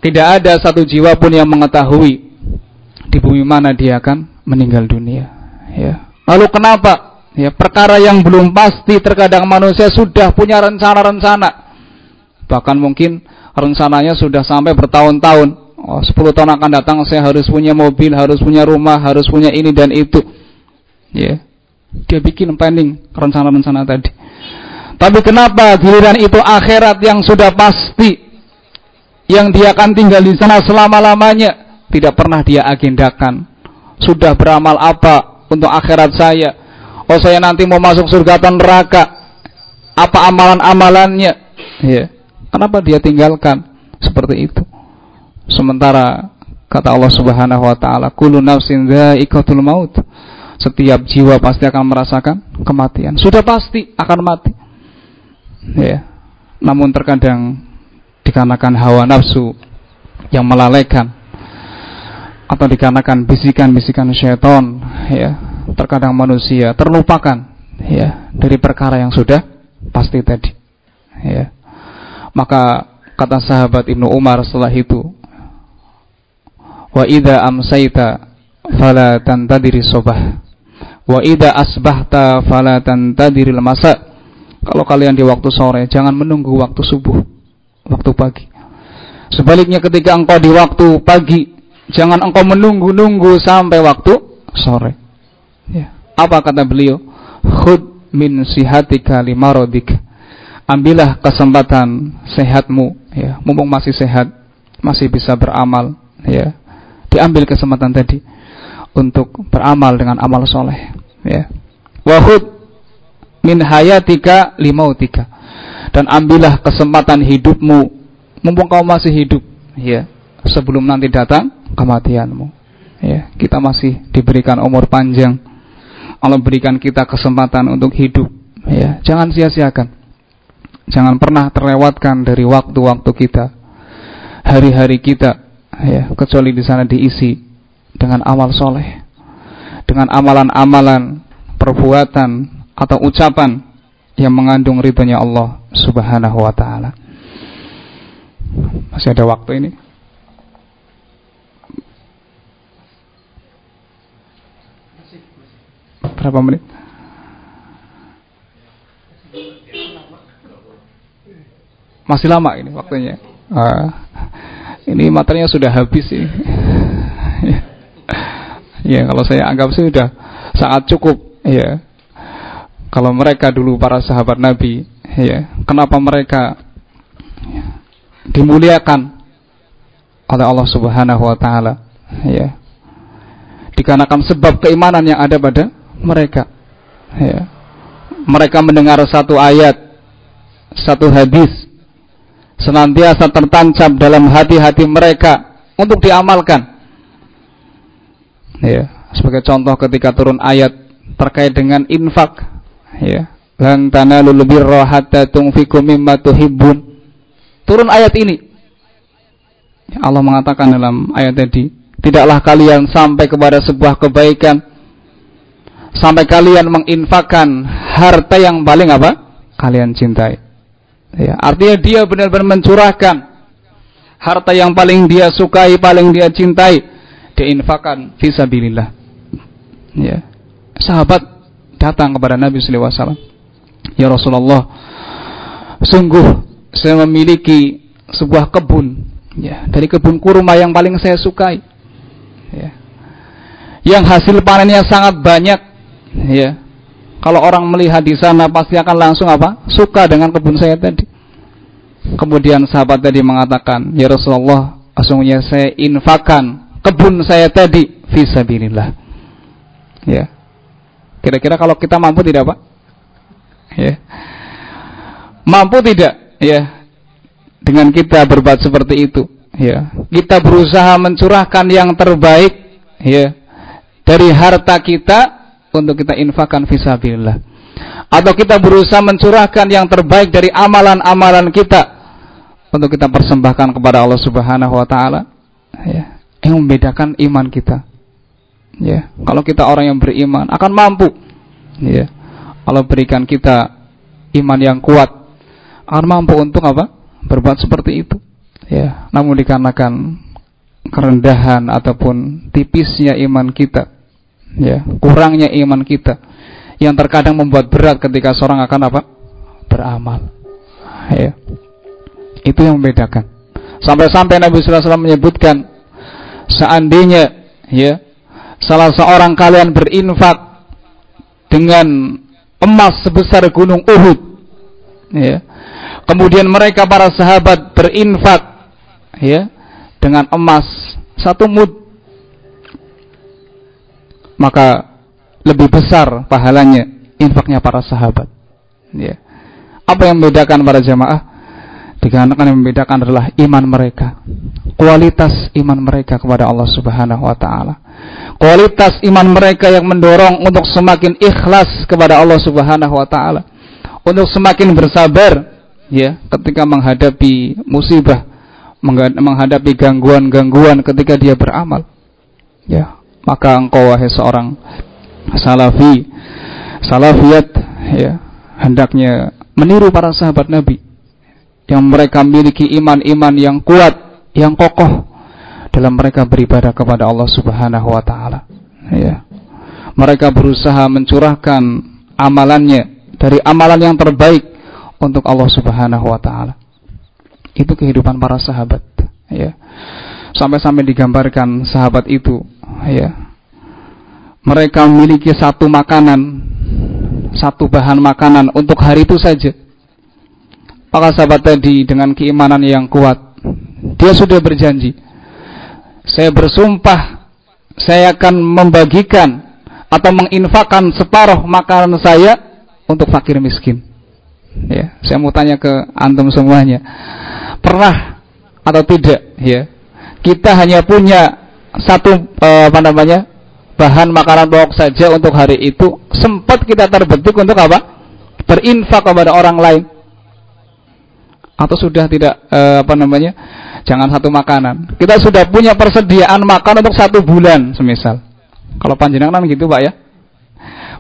tidak ada satu jiwa pun yang mengetahui di bumi mana dia akan meninggal dunia. Ya. Lalu kenapa? Ya, perkara yang belum pasti terkadang manusia sudah punya rencana-rencana. Bahkan mungkin rencananya sudah sampai bertahun-tahun. Oh, 10 tahun akan datang saya harus punya mobil, harus punya rumah, harus punya ini dan itu. Ya. Dia bikin planning rencana-rencana tadi. Tapi kenapa giliran itu akhirat yang sudah pasti yang dia akan tinggal di sana selama-lamanya tidak pernah dia agendakan sudah beramal apa untuk akhirat saya? Oh saya nanti mau masuk surga atau neraka? Apa amalan-amalannya? Ya. Kenapa dia tinggalkan seperti itu? Sementara kata Allah Subhanahu wa taala, "Kullu nafsin dha'iqatul maut." Setiap jiwa pasti akan merasakan kematian. Sudah pasti akan mati. Ya. Namun terkadang dikarenakan hawa nafsu yang melalaikan atau dikarenakan bisikan-bisikan syaitan ya terkadang manusia terlupakan ya dari perkara yang sudah pasti tadi ya maka kata sahabat Ibnu Umar setelah itu wa idza amsaita fala tantadiri sobah wa idza asbahta fala tantadiri masa kalau kalian di waktu sore jangan menunggu waktu subuh waktu pagi sebaliknya ketika engkau di waktu pagi Jangan engkau menunggu-nunggu sampai waktu sore. Ya. Apa kata beliau? Khud min sihatika limarodik. Ambillah kesempatan sehatmu, ya. Mumpung masih sehat, masih bisa beramal, ya. Diambil kesempatan tadi untuk beramal dengan amal soleh, ya. Wahud min hayatika limautika. Dan ambillah kesempatan hidupmu, mumpung kau masih hidup, ya. Sebelum nanti datang kematianmu. Ya, kita masih diberikan umur panjang. Allah berikan kita kesempatan untuk hidup ya jangan sia-siakan jangan pernah terlewatkan dari waktu-waktu kita hari-hari kita ya kecuali di sana diisi dengan amal soleh dengan amalan-amalan perbuatan atau ucapan yang mengandung ridhonya Allah Subhanahu wa taala. Masih ada waktu ini? Berapa menit? Masih lama ini waktunya. Uh, ini materinya sudah habis sih. ya kalau saya anggap sih sudah sangat cukup. Ya kalau mereka dulu para sahabat Nabi, ya, kenapa mereka dimuliakan oleh Allah Subhanahu wa taala, ya. Dikarenakan sebab keimanan yang ada pada mereka. Ya. Mereka mendengar satu ayat, satu hadis senantiasa tertancap dalam hati-hati mereka untuk diamalkan. Ya, sebagai contoh ketika turun ayat terkait dengan infak. Ya lan tanalul birra hatta tunfiqu mimma tuhibbun. Turun ayat ini. Allah mengatakan dalam ayat tadi tidaklah kalian sampai kepada sebuah kebaikan sampai kalian menginfakkan harta yang paling apa? Kalian cintai ya artinya dia benar-benar mencurahkan harta yang paling dia sukai paling dia cintai diinfakkan fisabilillah ya sahabat datang kepada Nabi sallallahu alaihi wasallam. Ya Rasulullah, sungguh saya memiliki sebuah kebun ya, dari kebun kurma yang paling saya sukai. Ya. Yang hasil panennya sangat banyak ya. Kalau orang melihat di sana pasti akan langsung apa? Suka dengan kebun saya tadi. Kemudian sahabat tadi mengatakan, "Ya Rasulullah, sesungguhnya saya infakkan kebun saya tadi fisabilillah." Ya. Kira-kira kalau kita mampu tidak Pak? Ya. Mampu tidak? Ya. Dengan kita berbuat seperti itu, ya. Kita berusaha mencurahkan yang terbaik, ya, dari harta kita untuk kita infakkan fisabilillah. Atau kita berusaha mencurahkan yang terbaik dari amalan-amalan kita untuk kita persembahkan kepada Allah Subhanahu wa taala. Ya. Yang membedakan iman kita ya kalau kita orang yang beriman akan mampu ya Allah berikan kita iman yang kuat akan mampu untuk apa berbuat seperti itu ya namun dikarenakan kerendahan ataupun tipisnya iman kita ya kurangnya iman kita yang terkadang membuat berat ketika seorang akan apa? Beramal. Ya. Itu yang membedakan. Sampai-sampai Nabi Sallallahu Alaihi Wasallam menyebutkan seandainya ya salah seorang kalian berinfak dengan emas sebesar gunung Uhud ya kemudian mereka para sahabat berinfak ya dengan emas satu mud maka lebih besar pahalanya infaknya para sahabat. Ya. Apa yang membedakan para jamaah? Dikarenakan yang membedakan adalah iman mereka. Kualitas iman mereka kepada Allah Subhanahu wa taala. Kualitas iman mereka yang mendorong untuk semakin ikhlas kepada Allah Subhanahu wa taala. Untuk semakin bersabar ya ketika menghadapi musibah menghadapi gangguan-gangguan ketika dia beramal. Ya maka engkau wahai seorang salafi salafiyat ya hendaknya meniru para sahabat Nabi yang mereka miliki iman-iman yang kuat, yang kokoh dalam mereka beribadah kepada Allah Subhanahu wa taala. Ya. Mereka berusaha mencurahkan amalannya dari amalan yang terbaik untuk Allah Subhanahu wa taala. Itu kehidupan para sahabat, ya. Sampai-sampai digambarkan sahabat itu, ya. Mereka memiliki satu makanan, satu bahan makanan untuk hari itu saja maka sahabat tadi dengan keimanan yang kuat, dia sudah berjanji, saya bersumpah saya akan membagikan atau menginfakkan separuh makanan saya untuk fakir miskin. Ya, saya mau tanya ke antum semuanya, pernah atau tidak? Ya, kita hanya punya satu eh, apa namanya bahan makanan pokok saja untuk hari itu sempat kita terbetik untuk apa? Berinfak kepada orang lain. Atau sudah tidak eh, apa namanya? Jangan satu makanan. Kita sudah punya persediaan makan untuk satu bulan semisal. Kalau panjenengan kan gitu Pak ya.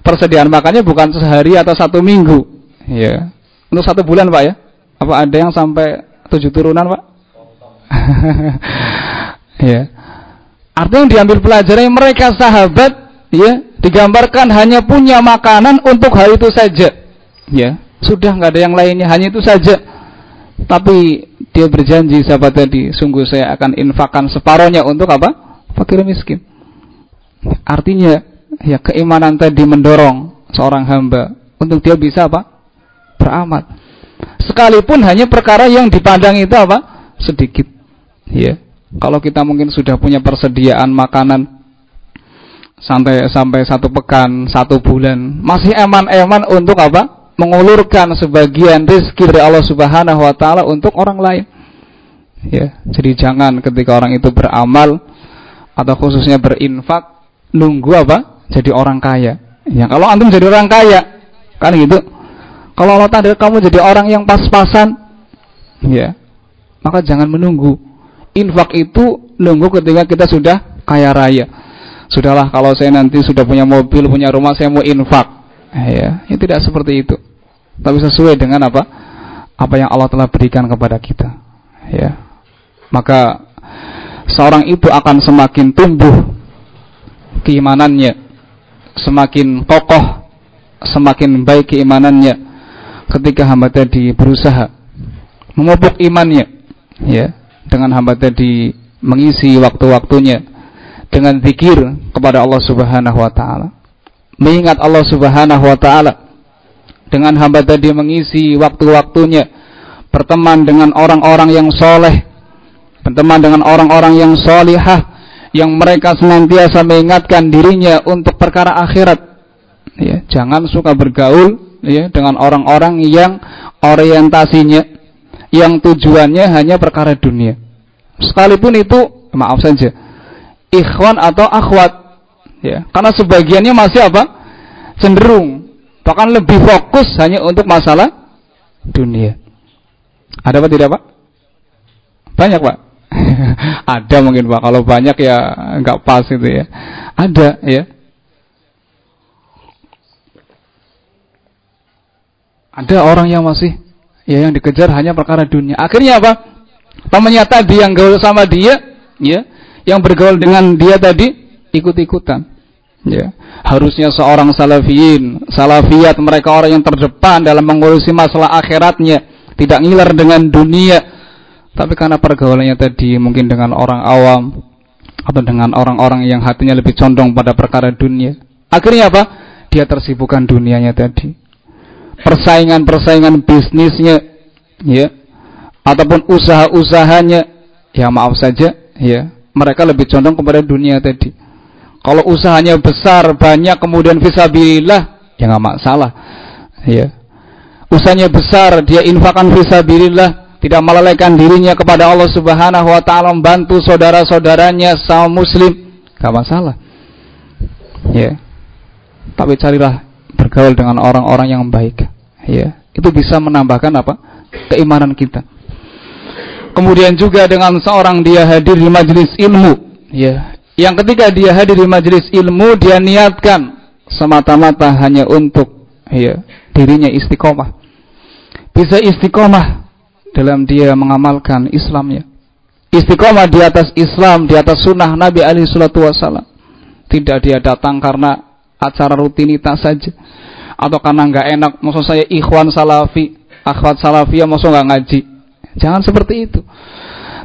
Persediaan makannya bukan sehari atau satu minggu. Ya. Untuk satu bulan Pak ya. Apa ada yang sampai tujuh turunan Pak? ya. Artinya yang diambil pelajaran mereka sahabat ya digambarkan hanya punya makanan untuk hal itu saja. Ya, sudah nggak ada yang lainnya, hanya itu saja. Tapi dia berjanji sahabat tadi, sungguh saya akan infakkan separohnya untuk apa? Fakir miskin. Artinya ya keimanan tadi mendorong seorang hamba untuk dia bisa apa? Beramal. Sekalipun hanya perkara yang dipandang itu apa? Sedikit. Ya. Kalau kita mungkin sudah punya persediaan makanan sampai sampai satu pekan, satu bulan, masih eman-eman untuk apa? Mengulurkan sebagian rezeki dari Allah Subhanahu wa taala untuk orang lain. Ya, jadi jangan ketika orang itu beramal atau khususnya berinfak nunggu apa? Jadi orang kaya. Ya, kalau antum jadi orang kaya, kan gitu. Kalau Allah takdir kamu jadi orang yang pas-pasan, ya, maka jangan menunggu infak itu nunggu ketika kita sudah kaya raya. Sudahlah kalau saya nanti sudah punya mobil, punya rumah, saya mau infak. Ya, ini tidak seperti itu. Tapi sesuai dengan apa? Apa yang Allah telah berikan kepada kita. Ya. Maka seorang itu akan semakin tumbuh keimanannya, semakin kokoh, semakin baik keimanannya ketika hamba tadi berusaha memupuk imannya, ya, dengan hamba tadi mengisi waktu-waktunya dengan zikir kepada Allah Subhanahu wa taala. Mengingat Allah Subhanahu wa taala dengan hamba tadi mengisi waktu-waktunya berteman dengan orang-orang yang soleh, berteman dengan orang-orang yang solihah, yang mereka senantiasa mengingatkan dirinya untuk perkara akhirat. Ya, jangan suka bergaul ya dengan orang-orang yang orientasinya yang tujuannya hanya perkara dunia. Sekalipun itu maaf saja ikhwan atau akhwat ya, karena sebagiannya masih apa? cenderung bahkan lebih fokus hanya untuk masalah dunia. Ada apa tidak, Pak? Banyak, Pak. Ada mungkin, Pak. Kalau banyak ya nggak pas itu ya. Ada ya. Ada orang yang masih ya yang dikejar hanya perkara dunia. Akhirnya apa? Temannya tadi yang gaul sama dia, ya, yang bergaul dengan dia tadi ikut-ikutan. Ya, harusnya seorang salafiyin, salafiyat mereka orang yang terdepan dalam mengurusi masalah akhiratnya, tidak ngiler dengan dunia. Tapi karena pergaulannya tadi mungkin dengan orang awam atau dengan orang-orang yang hatinya lebih condong pada perkara dunia. Akhirnya apa? Dia tersibukkan dunianya tadi persaingan-persaingan bisnisnya ya ataupun usaha-usahanya. Ya maaf saja. Ya mereka lebih condong kepada dunia tadi. Kalau usahanya besar banyak kemudian visabilillah ya nggak masalah. Ya. Usahanya besar dia infakan visabilillah tidak melalaikan dirinya kepada Allah Subhanahu wa taala membantu saudara-saudaranya sama muslim nggak masalah. Ya. Tapi carilah bergaul dengan orang-orang yang baik. Ya. Itu bisa menambahkan apa? Keimanan kita kemudian juga dengan seorang dia hadir di majelis ilmu. Ya. Yang ketika dia hadir di majelis ilmu dia niatkan semata-mata hanya untuk ya dirinya istiqomah. Bisa istiqomah dalam dia mengamalkan Islamnya istiqomah di atas Islam di atas sunnah Nabi alaihi salatu wasallam tidak dia datang karena acara rutinitas saja. Atau karena nggak enak maksud saya ikhwan salafi akhwat salafiyah maksud nggak ngaji jangan seperti itu.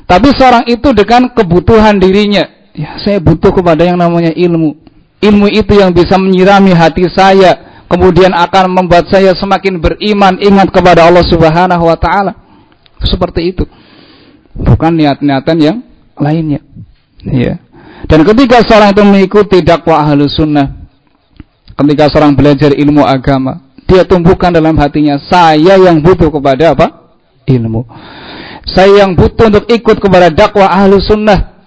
Tapi seorang itu dengan kebutuhan dirinya. Ya saya butuh kepada yang namanya ilmu. Ilmu itu yang bisa menyirami hati saya kemudian akan membuat saya semakin beriman ingat kepada Allah Subhanahu wa taala. Seperti itu. Bukan niat-niatan yang lainnya. Ya. Dan ketika seorang itu mengikuti dakwah ahlus sunnah ketika seorang belajar ilmu agama, dia tumbuhkan dalam hatinya, saya yang butuh kepada apa? Ilmu. Saya yang butuh untuk ikut kepada dakwah ahlu sunnah.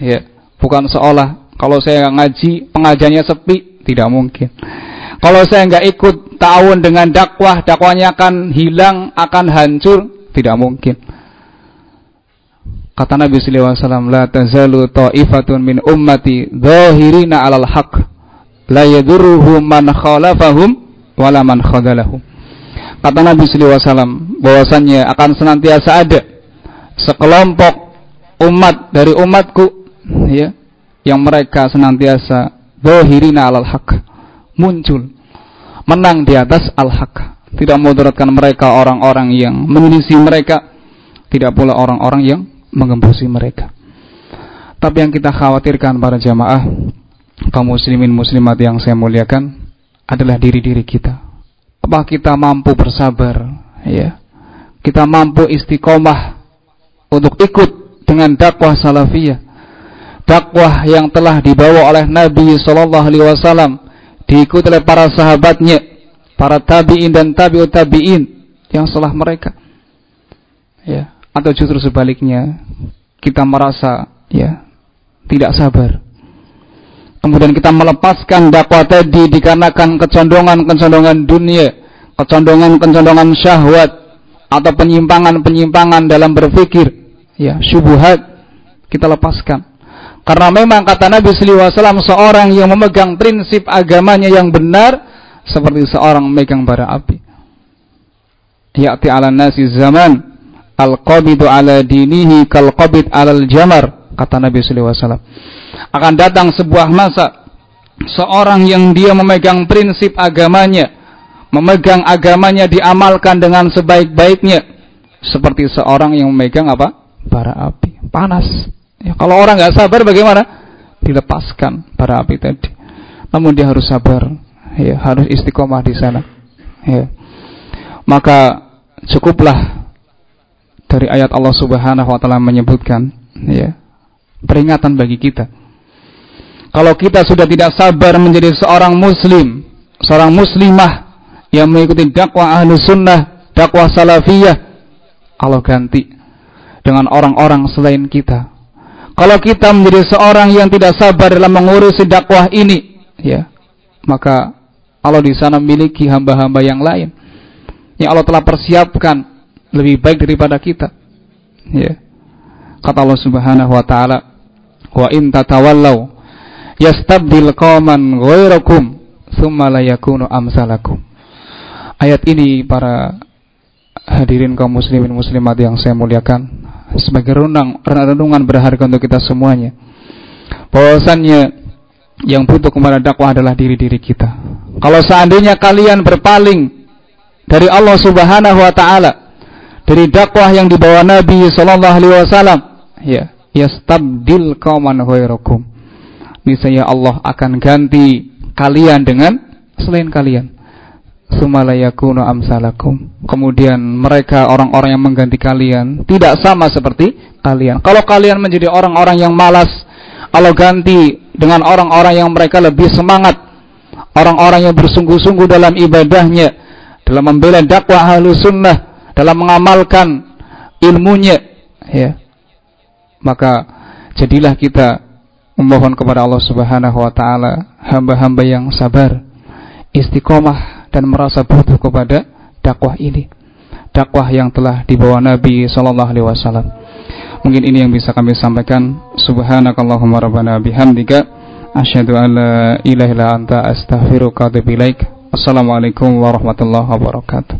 Ya, bukan seolah Kalau saya ngaji, pengajiannya sepi, tidak mungkin. Kalau saya nggak ikut tahun dengan dakwah, dakwahnya akan hilang, akan hancur, tidak mungkin. Kata Nabi sallallahu alaihi wasallam, "La tazalu ta'ifatun min ummati dhahirina 'alal haqq, la yadurruhum man khalafahum wala man khadalahum." Kata Nabi wasallam bahwasannya akan senantiasa ada sekelompok umat dari umatku ya yang mereka senantiasa zahirina alal haq muncul menang di atas al haq tidak memudaratkan mereka orang-orang yang menyelisih mereka tidak pula orang-orang yang mengembusi mereka. Tapi yang kita khawatirkan para jamaah kaum muslimin muslimat yang saya muliakan adalah diri-diri kita apa kita mampu bersabar ya kita mampu istiqomah untuk ikut dengan dakwah salafiyah dakwah yang telah dibawa oleh Nabi Shallallahu Alaihi Wasallam diikuti oleh para sahabatnya, para tabiin dan tabiut tabiin yang setelah mereka. Ya, atau justru sebaliknya kita merasa ya tidak sabar. Kemudian kita melepaskan dakwah tadi dikarenakan kecondongan-kecondongan dunia, kecondongan-kecondongan syahwat atau penyimpangan-penyimpangan dalam berpikir, ya syubhat kita lepaskan. Karena memang kata Nabi wasallam seorang yang memegang prinsip agamanya yang benar seperti seorang memegang bara api. Ya'ti 'ala nasi zaman al-qabidu 'ala dinihi kal qabid 'ala al-jamar kata Nabi wasallam. Akan datang sebuah masa seorang yang dia memegang prinsip agamanya, memegang agamanya diamalkan dengan sebaik-baiknya seperti seorang yang memegang apa? bara api, panas Ya, kalau orang nggak sabar bagaimana? Dilepaskan para api tadi. Namun dia harus sabar, ya, harus istiqomah di sana. Ya. Maka cukuplah dari ayat Allah Subhanahu wa taala menyebutkan ya, peringatan bagi kita. Kalau kita sudah tidak sabar menjadi seorang muslim, seorang muslimah yang mengikuti dakwah ahlu sunnah, dakwah salafiyah, Allah ganti dengan orang-orang selain kita kalau kita menjadi seorang yang tidak sabar dalam mengurusi dakwah ini, ya, maka Allah di sana memiliki hamba-hamba yang lain yang Allah telah persiapkan lebih baik daripada kita. Ya. Kata Allah Subhanahu wa taala, "Wa in tatawallaw yastabdil qauman ghairakum tsumma la yakunu amsalakum." Ayat ini para hadirin kaum muslimin muslimat yang saya muliakan sebagai renang renungan berharga untuk kita semuanya. Bahwasannya yang butuh kepada dakwah adalah diri-diri kita. Kalau seandainya kalian berpaling dari Allah Subhanahu wa taala dari dakwah yang dibawa Nabi sallallahu alaihi wasallam, ya, yastabdil qauman ghairakum. Misalnya Allah akan ganti kalian dengan selain kalian sumalayakunu amsalakum. Kemudian mereka orang-orang yang mengganti kalian tidak sama seperti kalian. Kalau kalian menjadi orang-orang yang malas, Allah ganti dengan orang-orang yang mereka lebih semangat, orang-orang yang bersungguh-sungguh dalam ibadahnya, dalam membela dakwah ahlu dalam mengamalkan ilmunya, ya. Maka jadilah kita memohon kepada Allah Subhanahu wa taala hamba-hamba yang sabar, istiqomah dan merasa butuh kepada dakwah ini. Dakwah yang telah dibawa Nabi sallallahu alaihi wasallam. Mungkin ini yang bisa kami sampaikan. Subhanakallahumma rabbana bihamdika asyhadu an la ilaha illa anta astaghfiruka wa atubu. Assalamualaikum warahmatullahi wabarakatuh.